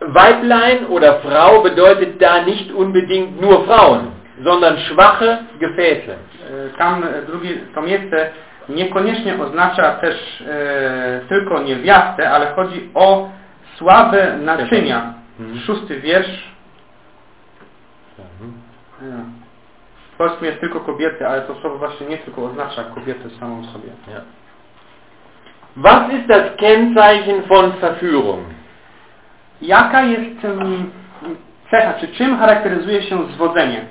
Weiblein oder Frau bedeutet da nicht unbedingt nur Frauen, sondern schwache Gefäße. E, Tam e, drugi, to miejsce niekoniecznie oznacza też e, tylko niewiastę, ale chodzi o słabe naczynia. Mhm. Szósty wiersz. W polskim jest tylko kobiety, ale to słowo właśnie nie tylko oznacza kobietę samą sobie. Ja. Was ist das Kennzeichen von Verführung? Jaka jest cecha, czy czym charakteryzuje się zwodzenie?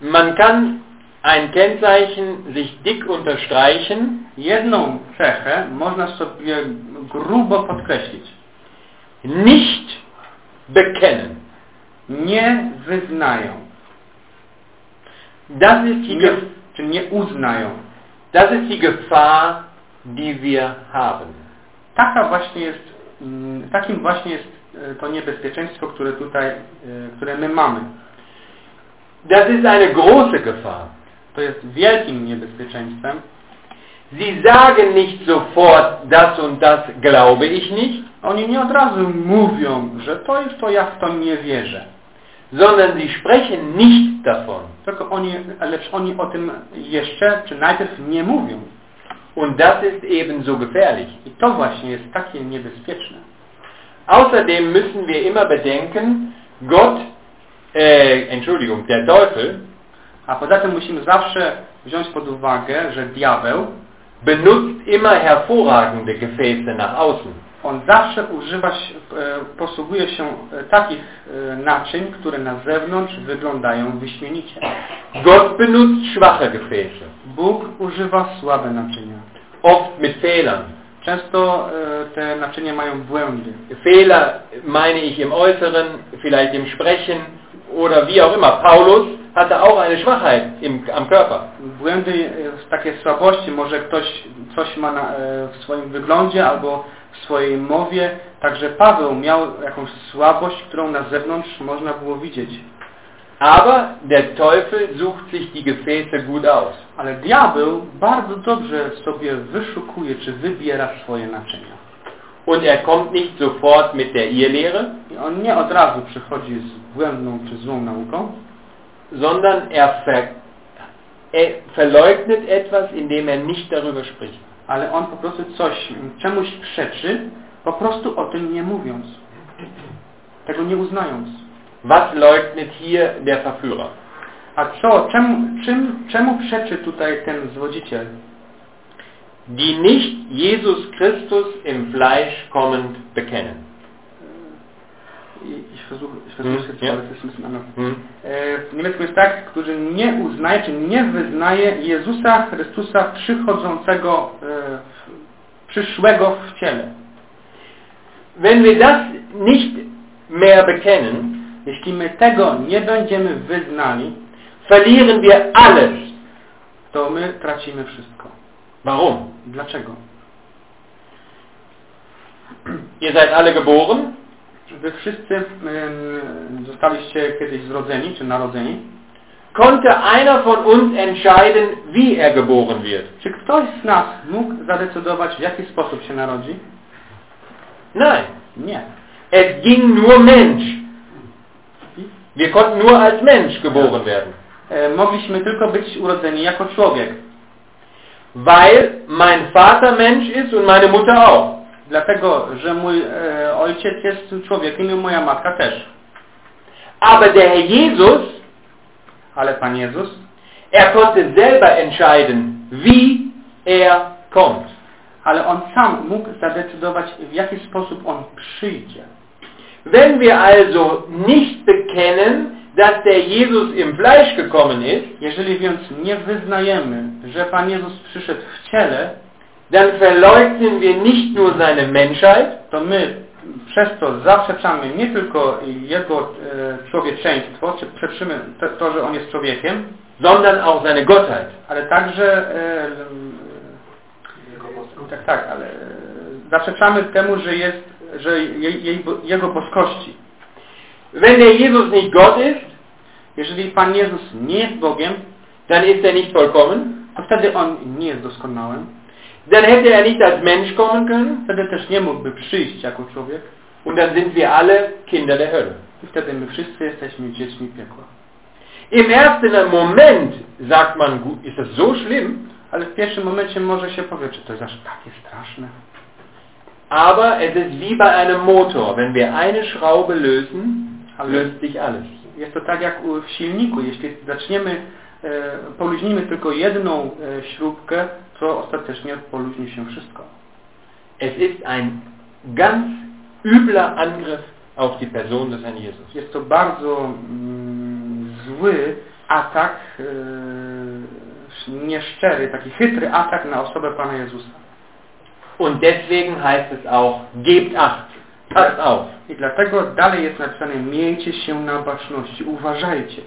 Man kann ein Kennzeichen sich dick unterstreichen, Jedną cechę można sobie grubo podkreślić. Nicht bekennen. Nie wyznają. Das ist die, Nie, czy nie uznają. das ist die Gefahr, die wir haben. Taka właśnie jest, mm, takim właśnie jest e, to niebezpieczeństwo, które tutaj, e, które my mamy. Das ist eine große Gefahr. To jest wielkim niebezpieczeństwem. Sie sagen nicht sofort, das und das glaube ich nicht, Oni nie od razu mówią, że to jest to, ja w to nie wierzę. sondern sie sprechen nicht davon. Tylko oni, lecz oni o tym jeszcze, czy najpierw nie mówią. Und das ist ebenso gefährlich. I to właśnie jest takie niebezpieczne. Außerdem müssen wir immer bedenken, Gott, äh, Entschuldigung, der Teufel A poza tym musimy zawsze wziąć pod uwagę, że diabeł, benutzt immer hervorragende Gefäße nach außen. on zawsze używa, się- e, posługuje się e, takich e, naczyń, które na zewnątrz wyglądają wyśmienicie. Gott benutzt schwache Gefäße, Bóg używa słabe naczynia. oft mit Fehlern. Często te naczynia mają błędy. Fehler meine ich im Äußeren, vielleicht im Sprechen oder wie auch immer. Paulus hatte auch eine Schwachheit im, am Körper. Błędy, e, takie słabości, może ktoś coś ma na, e, w swoim wyglądzie albo w swojej mowie. Także Paweł miał jakąś słabość, którą na zewnątrz można było widzieć. Aber der Teufel sucht sich die Gefäße gut aus. Ale diabeł bardzo dobrze sobie wyszukuje, czy wybiera swoje naczynia. Und er kommt nicht sofort mit der Irrlehre, I on nie od razu przychodzi z błędną czy złą nauką, sondern er, ver, er verleugnet etwas, indem er nicht darüber spricht. ale on po prostu coś, czemuś przeczy, po prostu o tym nie mówiąc. Tego nie uznając. Was leugnet hier der Verführer? A co, czemu, czym, czemu przeczy tutaj ten zwodziciel? die nicht Jesus Christus im Fleisch kommend bekennen. Ich versuche, ich versuche jetzt, ja. ale to jest ein bisschen anders. Hm? E, W niemieckim jest tak, którzy nie uznaje, czy nie wyznaje Jezusa Chrystusa przychodzącego, e, w- przyszłego w ciele. Wenn wir das nicht mehr bekennen, Jeśli my tego nie będziemy wyznali, verlieren wir alles. to my tracimy wszystko. Warum? Dlaczego? Ihr seid alle geboren, Wy wszyscy zostaliście kiedyś zrodzeni, czy narodzeni. konnte einer von uns entscheiden, wie er geboren wird? Czy ktoś z nas mógł zadecydować, w jaki sposób się narodzi? Nein. Nie. Es ging nur Mensch. Wir konnten nur als Mensch geboren werden. E, mogliśmy tylko być urodzeni jako człowiek. Weil mein Vater Mensch ist und meine Mutter auch. Dlatego, że mój e, ojciec jest człowiekiem i moja matka też. Aber der Herr Jesus, Ale Pan Jezus, er konnte selber entscheiden, wie er kommt. ale On sam mógł zadecydować, w jaki sposób On przyjdzie. Wenn wir also nicht bekennen, dass der Jesus im Fleisch gekommen ist, Jeżeli więc nie wyznajemy, że Pan Jezus przyszedł w ciele, dann verleugnen wir nicht nur seine Menschheit, to my przez to zaprzeczamy nie tylko Jego e, człowieczeństwo, czy przeczymy to, to, że On jest człowiekiem, sondern auch seine Gottheit. ale także e, tak, tak, ale e, zaprzeczamy temu, że jest, że jej, jej, Jego boskości. Wenn der Jesus nicht Gott ist, Jeżeli Pan Jezus nie jest Bogiem, dann ist er nicht vollkommen, to wtedy On nie jest doskonałym. Dann hätte er nicht als Mensch kommen können Wtedy też nie mógłby przyjść jako człowiek und dann sind wir alle Kinder der Hölle. i wtedy my wszyscy jesteśmy dziećmi piekła. Im ersten Moment sagt man, ist das so schlimm? Ale w pierwszym momencie może się powie, czy to jest aż takie straszne. Aber es ist wie bei einem Motor. Wenn wir eine Schraube lösen, löst sich alles. jest to tak jak w silniku. Jeśli zaczniemy, e, poluźnimy tylko jedną e, śrubkę, to ostatecznie poluźni się wszystko. Es ist ein ganz übler Angriff auf die Person des Herrn Jesus. Jest to bardzo mm, zły atak, e, nieszczery, taki chytry atak na osobę Pana Jezusa. Und deswegen heißt es auch, gebt acht, passt auf. I dlatego dalej jest napisane, miejcie się na baczności, uważajcie.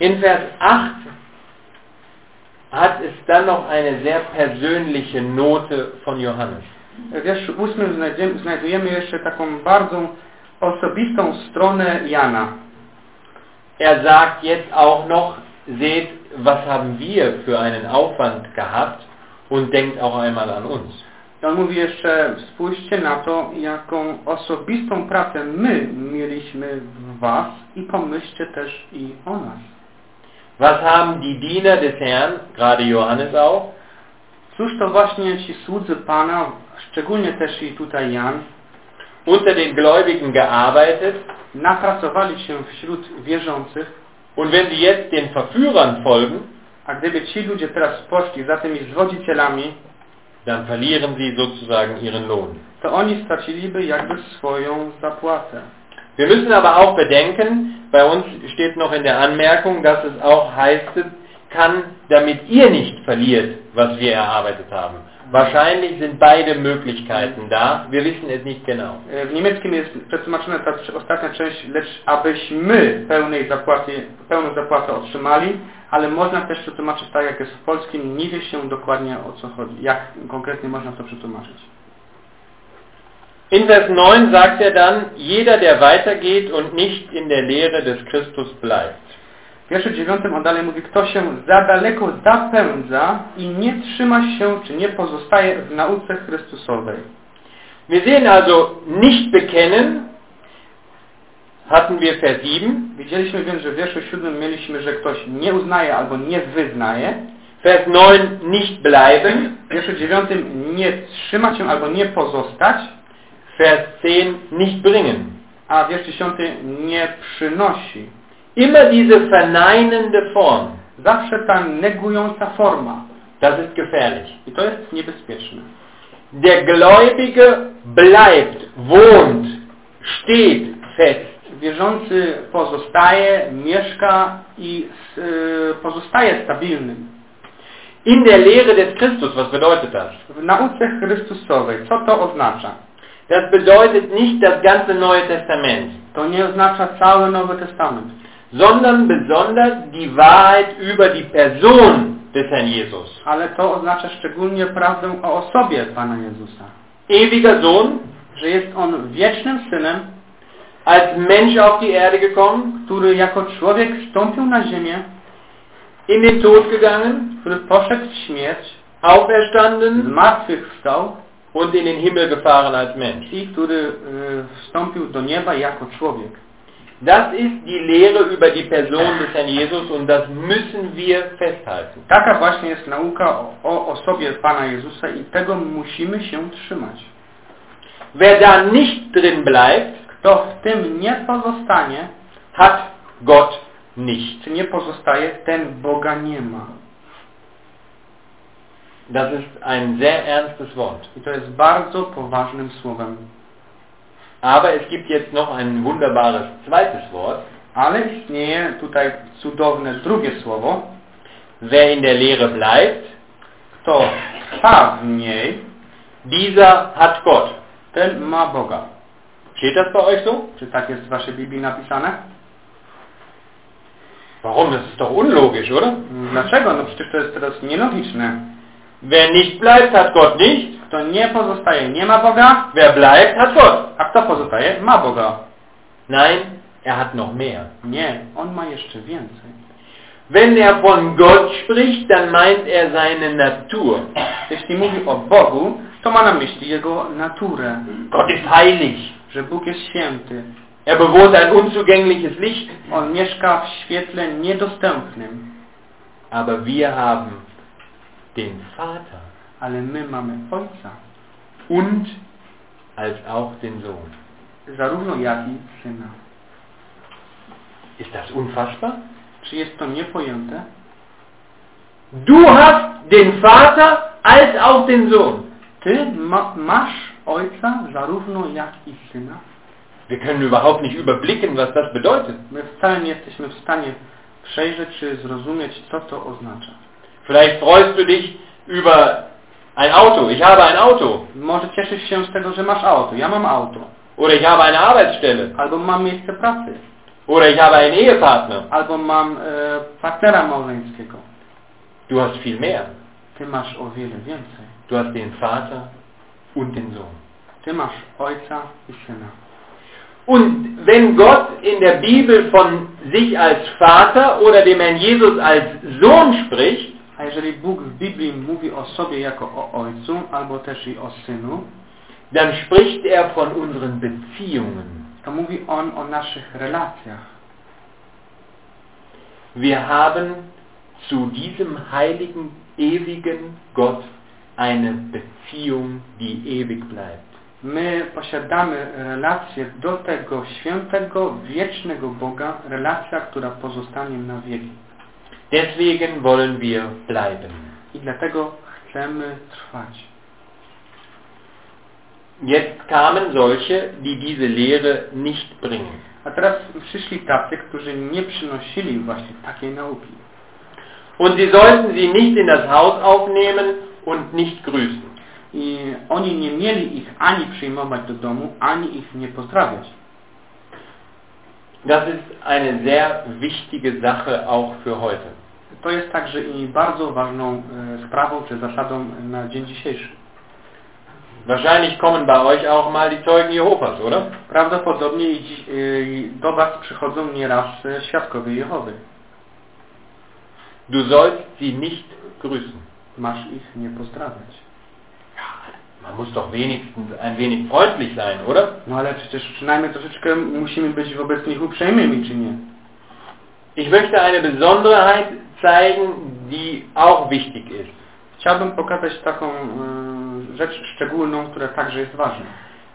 In Vers 8 hat es dann noch eine sehr persönliche Note von Johannes. W wierszu ósmym znajdziemy, znajdujemy jeszcze taką bardzo osobistą stronę Jana. Er sagt jetzt auch noch, seht, was haben wir für einen Aufwand gehabt und denkt auch einmal an uns. On mówi jeszcze, spójrzcie na to, jaką osobistą pracę my mieliśmy w was i pomyślcie też i o nas. Was haben die Diener des Herrn, gerade Johannes auch, Cóż to właśnie ci słudzy Pana, szczególnie też i tutaj Jan, unter den Gläubigen gearbeitet napracowali się wśród wierzących, und wenn sie jetzt den Verführern folgen, a gdyby ci ludzie teraz poszli za tymi zwodzicielami, dann verlieren sie sozusagen ihren Lohn. to oni straciliby jakby swoją zapłatę. Wir müssen aber auch bedenken, bei uns steht noch in der Anmerkung, dass es auch heißen kann, damit ihr nicht verliert, was wir erarbeitet haben. Wahrscheinlich sind beide Möglichkeiten da, wir wissen es nicht genau. E, W niemieckim jest przetłumaczona ta ostatnia część, lecz abyśmy pełnej zapłaty, pełną zapłatę otrzymali, ale można też przetłumaczyć tak, jak jest w polskim. Nie wie się dokładnie o co chodzi, jak konkretnie można to przetłumaczyć. In Vers 9 sagt er dann, jeder, der weitergeht und nicht in der Lehre des Christus bleibt. W wierszu dziewiątym on dalej mówi, kto się za daleko zapędza i nie trzyma się, czy nie pozostaje w nauce Chrystusowej. Wir sehen also, nicht bekennen, hatten wir Vers 7. Widzieliśmy więc, że w wierszu siódmym mieliśmy, że ktoś nie uznaje albo nie wyznaje. Vers 9, nicht bleiben. W wierszu dziewiątym nie trzyma się albo nie pozostać. Vers 10, nicht bringen. a wiersz 10 nie przynosi. Immer diese verneinende Form. Zawsze ta negująca forma. Das ist gefährlich. I to jest niebezpieczne. Der Gläubige bleibt, wohnt, steht fest. Wierzący pozostaje, mieszka i y, pozostaje stabilnym. In der Lehre des Christus, was bedeutet das? W nauce Chrystusowej, co to oznacza? Das bedeutet nicht das ganze Neue Testament, To nie oznacza cały Nowy Testament, sondern besonders die Wahrheit über die Person des Herrn Jesus. ale to oznacza szczególnie prawdę o osobie Pana Jezusa. Ewiger Sohn, Że jest On wiecznym Synem, als Mensch auf die Erde gekommen, który jako człowiek wstąpił na ziemię, in den Tod gegangen, który poszedł w śmierć, auferstanden zmartwychwstał und in den Himmel gefahren als Mensch. i który y, wstąpił do nieba jako człowiek. Das ist die Lehre über die Person des Herrn Jesus und das müssen wir festhalten. Taka właśnie jest nauka o, o osobie Pana Jezusa i tego musimy się trzymać. Wer da nicht drin bleibt, Kto w tym nie pozostanie, hat Gott nicht. czy nie pozostaje, ten Boga nie ma. Das ist ein sehr ernstes Wort. I to jest bardzo poważnym słowem. Aber es gibt jetzt noch ein wunderbares zweites Wort. Ale istnieje tutaj cudowne drugie słowo. Wer in der Lehre bleibt, Kto trwa w niej, dieser hat Gott. ten ma Boga. Steht das bei euch so? Czy tak jest w Waszej Biblii napisane? Warum? Das ist doch unlogisch, oder? Dlaczego? No przecież to jest teraz nielogiczne. Wer nicht bleibt, hat Gott nicht. Kto nie pozostaje, nie ma Boga, Wer bleibt, hat Gott. a kto pozostaje, ma Boga. Nein, er hat noch mehr. Nie, On ma jeszcze więcej. Wenn er von Gott spricht, dann meint er seine Natur. Jeśli mówi o Bogu, to ma na myśli Jego naturę, Gott ist heilig. że Bóg jest święty. Er bewohnt ein unzugängliches Licht. On mieszka w świetle niedostępnym, Aber wir haben den Vater ale my mamy Ojca, und als auch den Sohn. zarówno jak i Syna. Ist das unfassbar? Czy jest to niepojęte? Du hast den Vater als auch den Sohn. Ty ma, masz Ojca zarówno jak i Syna? Wir können überhaupt nicht überblicken, was das bedeutet. My wcale nie jesteśmy w stanie przejrzeć czy zrozumieć, co to oznacza. Vielleicht freust du dich über ein Auto. Ich habe ein Auto. Może cieszysz się z tego, że masz auto. Ja mam auto. Oder ich habe eine Arbeitsstelle. Albo mam miejsce pracy. Oder ich habe einen Ehepartner. Albo mam e, partnera małżeńskiego. Du hast viel mehr. Ty masz o wiele więcej. Du hast den Vater und den Sohn. Ty masz Ojca i Syna. Und wenn Gott in der Bibel von sich als Vater oder dem Herrn Jesus als Sohn spricht, A jeżeli Bóg w Biblii mówi o sobie jako o Ojcu, albo też i o Synu, dann spricht er von unseren Beziehungen. to mówi On o naszych relacjach. Wir haben zu diesem heiligen, ewigen Gott eine Beziehung, die ewig bleibt. My posiadamy relację do tego świętego, wiecznego Boga, relacja, która pozostanie na wieki. Deswegen wollen wir bleiben. I dlatego chcemy trwać. Jetzt kamen solche, die diese Lehre nicht bringen. A teraz przyszli tacy, którzy nie przynosili właśnie takiej nauki. Und sie sollten sie nicht in das Haus aufnehmen und nicht grüßen. I oni nie mieli ich ani przyjmować do domu, ani ich nie pozdrawiać. Das ist eine sehr wichtige Sache auch für heute. To jest także i bardzo ważną e, sprawą czy zasadą na dzień dzisiejszy. Wahrscheinlich kommen bei euch auch mal die Zeugen Jehovas, oder? Prawdopodobnie e, do Was przychodzą nieraz e, świadkowie Jehowy. Du sollst sie nicht grüßen. Masz ich nie pozdrawiać. Man muss doch wenigstens ein wenig freundlich sein, oder? No ale przecież przynajmniej troszeczkę musimy być wobec nich uprzejmymi, czy nie? Ich möchte eine Besonderheit zeigen, die auch wichtig ist. Chciałbym pokazać taką e, rzecz szczególną, która także jest ważna.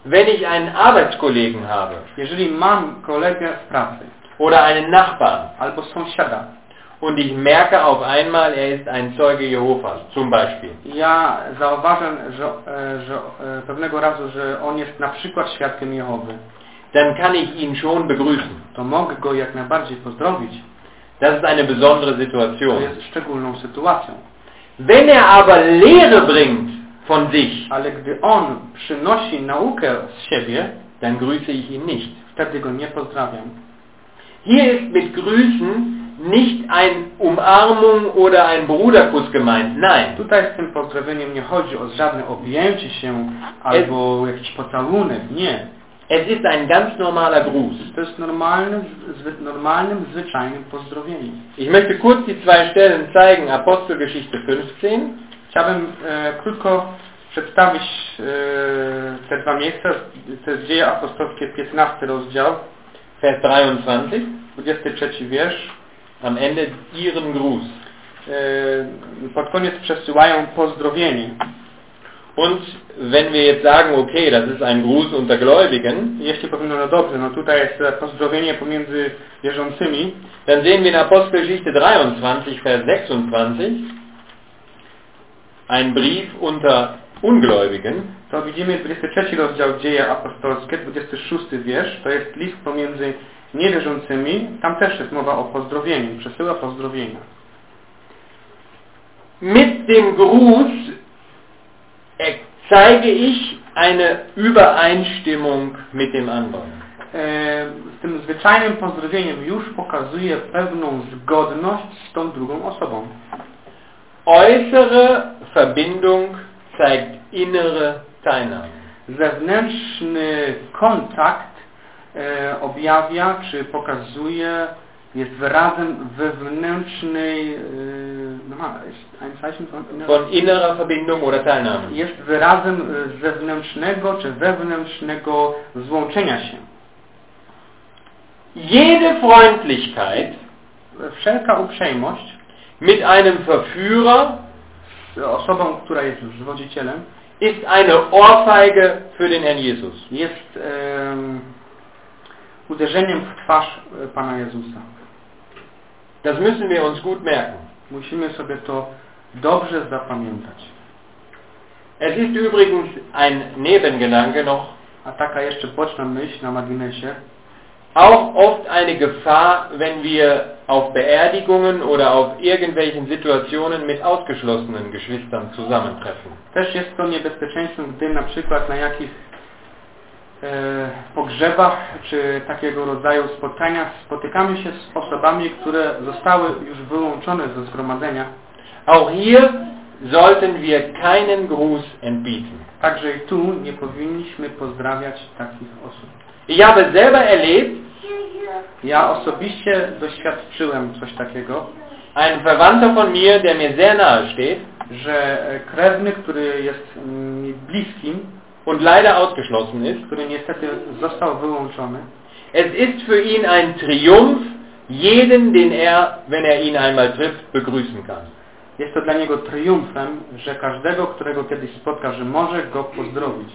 Wenn ich einen Arbeitskollegen habe Jeżeli mam kolegę z pracy oder einen Nachbarn albo sąsiada und ich merke auf einmal, er ist ein Zeuge Jehovas, zum Beispiel. Ja zauważam, że, e, że e, pewnego razu, że on jest na przykład świadkiem Jehowy, Dann kann ich ihn schon begrüßen. to mogę go jak najbardziej pozdrowić. Das ist eine besondere To Situation. jest szczególną sytuacją. Wenn er aber Lehre bringt von sich, Ale gdy on przynosi naukę z siebie, dann grüße ich ihn nicht. wtedy go nie pozdrawiam. Hier ist mit Grüßen nicht ein Umarmung oder ein Bruderkuss gemeint. Nein. Tutaj z tym pozdrowieniem nie chodzi o żadne objęcie się albo jakiś pocałunek. Nie. Es ist ein ganz normaler Gruß. To jest normalnym, normalnym, zwyczajnym pozdrowieniem. Ich möchte kurz die zwei Stellen zeigen. Apostelgeschichte 15 Chciałbym e, krótko przedstawić e, te dwa miejsca. To jest Dzieje Apostolskie, 15 rozdział, Vers 23. 23 wiersz. Am Ende ihren Gruß. E, pod koniec przesyłają pozdrowienie. Und wenn wir jetzt sagen, okay, das ist ein Gruß unter Gläubigen, Jeśli powinno, no dobrze, no tutaj jest pozdrowienie pomiędzy wierzącymi, dann sehen wir in Apostelgeschichte 23, Vers 26, ein Brief unter Ungläubigen. to widzimy 23 rozdział Dzieje Apostolskie, 26 wiersz, to jest list pomiędzy niewierzącymi, tam też jest mowa o pozdrowieniu, przesyła pozdrowienia. Mit dem Gruß zeige ich eine Übereinstimmung mit dem anderen. E, Z tym zwyczajnym pozdrowieniem już pokazuje pewną zgodność z tą drugą osobą. Äußere Verbindung zeigt innere Teilnahme. Zewnętrzny kontakt objawia, czy pokazuje, jest wyrazem wewnętrznej, e, no Zeichen von innerer- Verbindung oder Teilnahme. jest wyrazem e, zewnętrznego czy wewnętrznego złączenia się. Jede Freundlichkeit Wszelka uprzejmość mit einem Verführer z osobą, która jest zwodzicielem, ist eine Ohrfeige für den Herrn Jesus. jest uderzeniem w twarz e, Pana Jezusa. Das müssen wir uns gut merken. Musimy sobie to dobrze zapamiętać. Es ist übrigens ein Nebengedanke noch, A taka jeszcze boczna myśl na marginesie. auch oft eine Gefahr, wenn wir auf Beerdigungen oder auf irgendwelchen Situationen mit ausgeschlossenen Geschwistern zusammentreffen. Też jest to niebezpieczeństwem, gdy na przykład na jakichś pogrzebach czy takiego rodzaju spotkaniach spotykamy się z osobami, które zostały już wyłączone ze zgromadzenia. Auch hier sollten wir keinen Gruß entbieten. Także i tu nie powinniśmy pozdrawiać takich osób. Ich habe selber erlebt, Ja osobiście doświadczyłem coś takiego, ein Verwandter von mir, der mir sehr nahe steht że e, krewny, który jest mi bliskim, und leider ausgeschlossen ist, es ist für ihn ein Triumph, jeden, den er, wenn er ihn einmal trifft, begrüßen kann. jest to dla niego triumfem, że każdego, którego kiedyś spotka, że może go pozdrowić.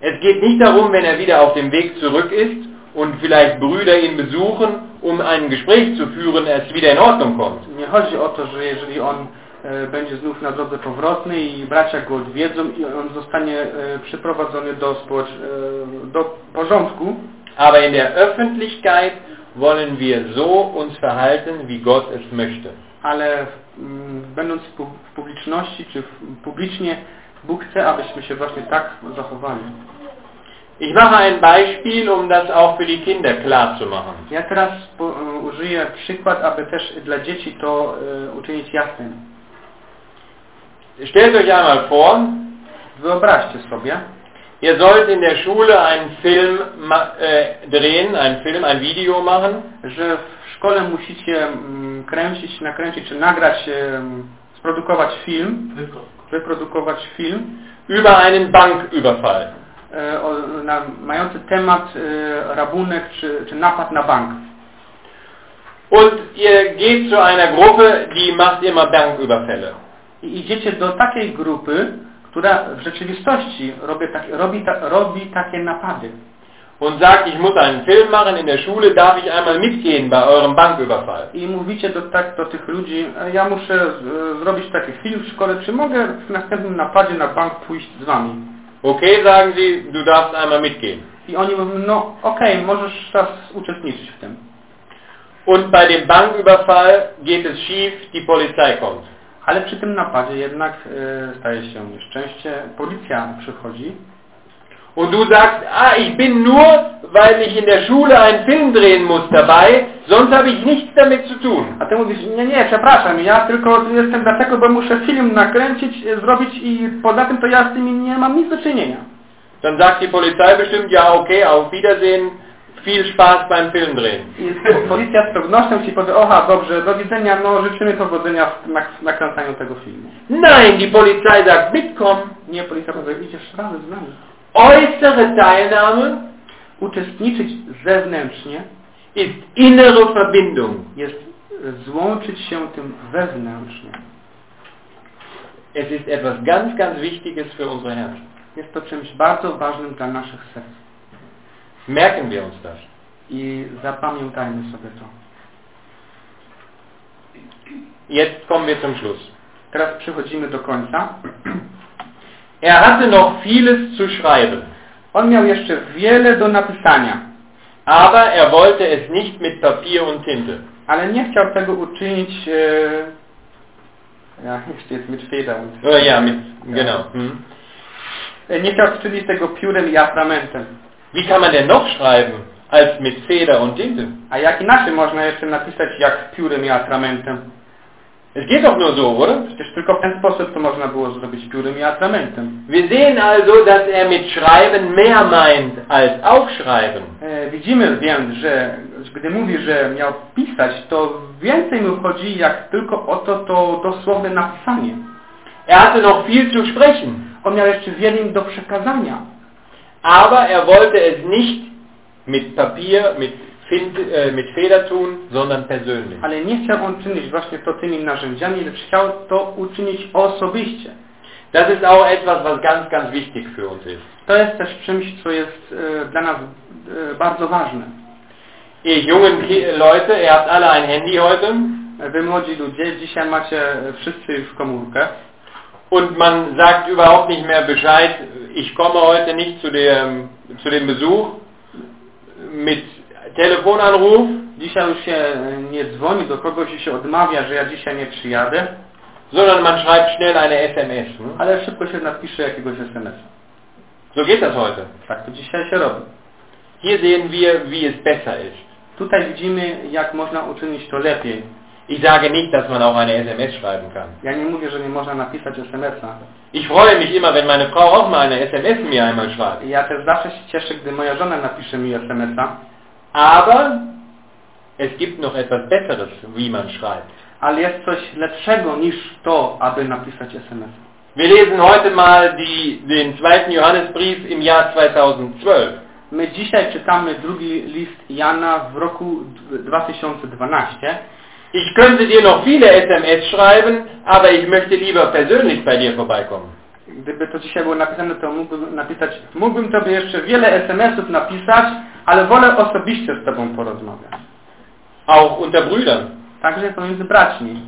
Es geht nicht darum, wenn er wieder auf dem Weg zurück ist und vielleicht Brüder ihn besuchen, um ein Gespräch zu führen, es wieder in Ordnung kommt. Nie chodzi o to, że jeżeli on będzie znów na drodze powrotnej i bracia go odwiedzą i on zostanie e, przyprowadzony do, e, do porządku, Aber in der Öffentlichkeit wollen wir so uns verhalten, wie Gott es möchte. ale mm, będąc w publiczności czy publicznie Bóg chce, abyśmy się właśnie tak zachowali. Ich mache ein Beispiel, um das auch für die Kinder klar zu machen. Ja teraz e, użyję przykład, aby też dla dzieci to e, uczynić jasnym. Stellt euch einmal vor, Wyobraźcie sobie, ihr sollt in der Schule einen Film äh, drehen, einen Film, ein Video machen że w szkole musicie mm, kręcić, nakręcić czy nagrać, sprodukować film, wyprodukować film über einen Banküberfall. e, o, na, mający temat e, rabunek czy, czy napad na bank. Und ihr geht zu einer Gruppe, die macht immer Banküberfälle. I idziecie do takiej grupy, która w rzeczywistości robi, tak, robi, ta, robi takie napady. und sagt, ich muss einen Film machen in der Schule, darf ich einmal mitgehen bei eurem Banküberfall? I mówicie do, tak, do tych ludzi, "E, ja muszę e, zrobić taki film w szkole, czy mogę w następnym napadzie na bank pójść z wami? Okay, sagen sie, du darfst einmal mitgehen. I oni mówią, no okej, możesz teraz uczestniczyć w tym. Und bei dem Banküberfall geht es schief, die Polizei kommt. Ale przy tym napadzie jednak e, staje się nieszczęście, policja przychodzi Und du sagst, ah, ich bin nur, weil ich in der Schule einen Film drehen muss dabei, sonst habe ich nichts damit zu tun. A ty mówisz, nie, nie, przepraszam, ja tylko jestem dlatego, bo muszę film nakręcić, e, zrobić i poza tym to ja z tym nie mam nic do czynienia. Dann sagt die Polizei bestimmt, ja okay, auf Wiedersehen, viel Spaß beim Film drehen. I policja z pewnością ci powie, oha, dobrze, do widzenia, no życzymy powodzenia w nak- nakręcaniu tego filmu. Nein, die Polizei sagt, mitkommen. Nie, policja powie, idziesz razem z nami. Äußere Teilnahme Uczestniczyć zewnętrznie ist innere Verbindung. jest złączyć się tym wewnętrznie. Es ist etwas ganz, ganz Wichtiges für unsere Herzen. Jest to czymś bardzo ważnym dla naszych serc. Merken wir uns das. I zapamiętajmy sobie to. Jetzt kommen wir zum Schluss. Teraz przechodzimy do końca. Er hatte noch vieles zu schreiben, On miał jeszcze wiele do napisania, aber er wollte es nicht mit Papier und Tinte. ale nie chciał tego uczynić e, ja, jeszcze jest mit Feder und ja, mit, genau. Hm. E, nie chciał czynić tego piórem i atramentem. Wie kann man denn noch schreiben als mit Feder und Tinte? A jak inaczej można jeszcze napisać jak piórem i atramentem? Es geht doch nur so, oder? Przecież tylko w ten sposób to można było zrobić piórem i atramentem. Wir sehen also, dass er mit Schreiben mehr meint als Aufschreiben. E, widzimy więc, że gdy mówi, że miał pisać, to więcej mu chodzi jak tylko o to, to dosłowne napisanie. Er hatte noch viel zu sprechen, On miał jeszcze wiele do przekazania, aber er wollte es nicht mit Papier, mit, Finte, äh, mit Feder tun, sondern persönlich. ale nie chciał on czynić właśnie to tymi narzędziami, lecz chciał to uczynić osobiście. Das ist auch etwas, was ganz, ganz wichtig für uns ist. To jest też czymś, co jest e, dla nas e, bardzo ważne. Ihr jungen Leute, ihr habt alle ein Handy heute Wy młodzi ludzie, dzisiaj macie e, wszyscy już komórkę und man sagt überhaupt nicht mehr Bescheid, ich komme heute nicht zu dem, zu dem Besuch mit Telefonanruf, Dzisiaj już się nie dzwoni do kogoś i się odmawia, że ja dzisiaj nie przyjadę, sondern man schreibt schnell eine SMS. Ne? ale szybko się napisze jakiegoś SMS-a. So geht das heute. Tak to dzisiaj się robi. Hier sehen wir, wie es besser ist. Tutaj widzimy, jak można uczynić to lepiej. Ich sage nicht, dass man auch eine SMS schreiben kann. Ja nie mówię, że nie można napisać SMS-a. Ich freue mich immer, wenn meine Frau auch mal eine SMS mir einmal schreibt. Ja też zawsze się cieszę, gdy moja żona napisze mi SMS-a, Aber es gibt noch etwas Besseres, wie man schreibt. ale jest coś lepszego niż to, aby napisać SMS-a. Wir lesen heute mal die, den zweiten Johannesbrief im Jahr 2012. My dzisiaj czytamy drugi list Jana w roku d- 2012. Ich könnte dir noch viele SMS schreiben, aber ich möchte lieber persönlich bei dir vorbeikommen. Gdyby to dzisiaj było napisane, to mógłbym napisać, mógłbym Tobie jeszcze wiele SMS-ów napisać, ale wolę osobiście z Tobą porozmawiać. Auch unter Brüdern. Także pomiędzy braćmi.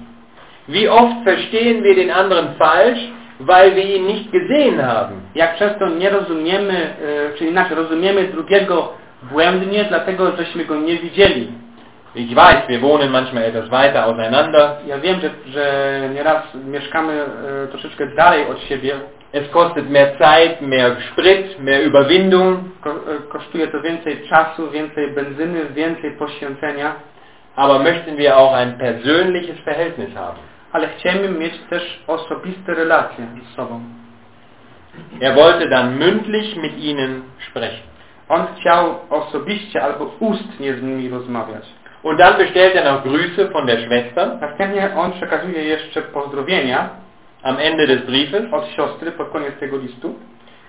Wie oft verstehen wir den anderen falsch, weil wir ihn nicht gesehen haben. Jak często nie rozumiemy, e, czy inaczej, rozumiemy drugiego błędnie, dlatego żeśmy go nie widzieli. Ich weiß, wir wohnen manchmal etwas weiter auseinander. Ja wiem, że, że nieraz mieszkamy e, troszeczkę dalej od siebie. Es kostet mehr Zeit, mehr Sprit, mehr Überwindung. Ko, e, kosztuje to więcej czasu, więcej benzyny, więcej poświęcenia, Aber möchten wir auch ein persönliches Verhältnis haben. ale chcemy mieć też osobiste relacje z sobą. Er wollte dann mündlich mit ihnen sprechen. On chciał osobiście albo ustnie z nimi rozmawiać. Und dann bestellt er noch Grüße von der Schwester Następnie on przekazuje jeszcze pozdrowienia am Ende des Briefes. od siostry pod koniec tego listu.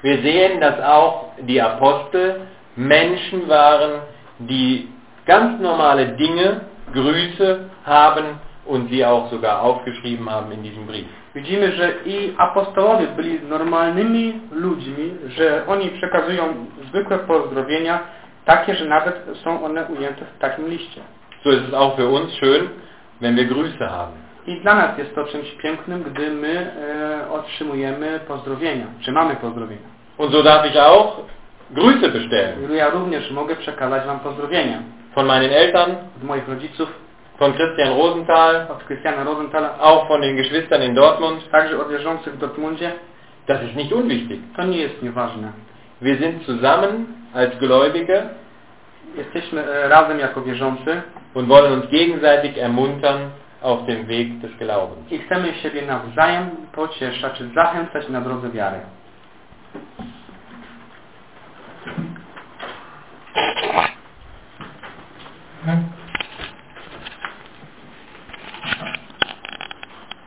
Wir sehen, dass auch die Apostel Menschen waren, die ganz normale Dinge, Grüße haben und sie auch sogar aufgeschrieben haben in diesem Brief. Widzimy, że i apostołowie byli normalnymi ludźmi, że oni przekazują zwykłe pozdrowienia takie, że nawet są one ujęte w takim liście. So ist es auch für uns schön, wenn wir Grüße haben. I dla nas jest to czymś pięknym, gdy my e, otrzymujemy pozdrowienia, czy mamy pozdrowienia. Und so darf ich auch Grüße bestellen. Ja również mogę przekazać Wam pozdrowienia Von meinen Eltern, od moich rodziców, von Christian Rosenthal, od Christiana Rosenthala, auch von den Geschwistern in Dortmund. także od wierzących w Dortmundzie. Das ist nicht unwichtig. To nie jest nieważne. Wir sind zusammen als Gläubige Jesteśmy e, razem jako wierzący und wollen uns gegenseitig ermuntern auf dem Weg des Glaubens. I chcemy siebie nawzajem pocieszać, zachęcać na drodze wiary. Hmm?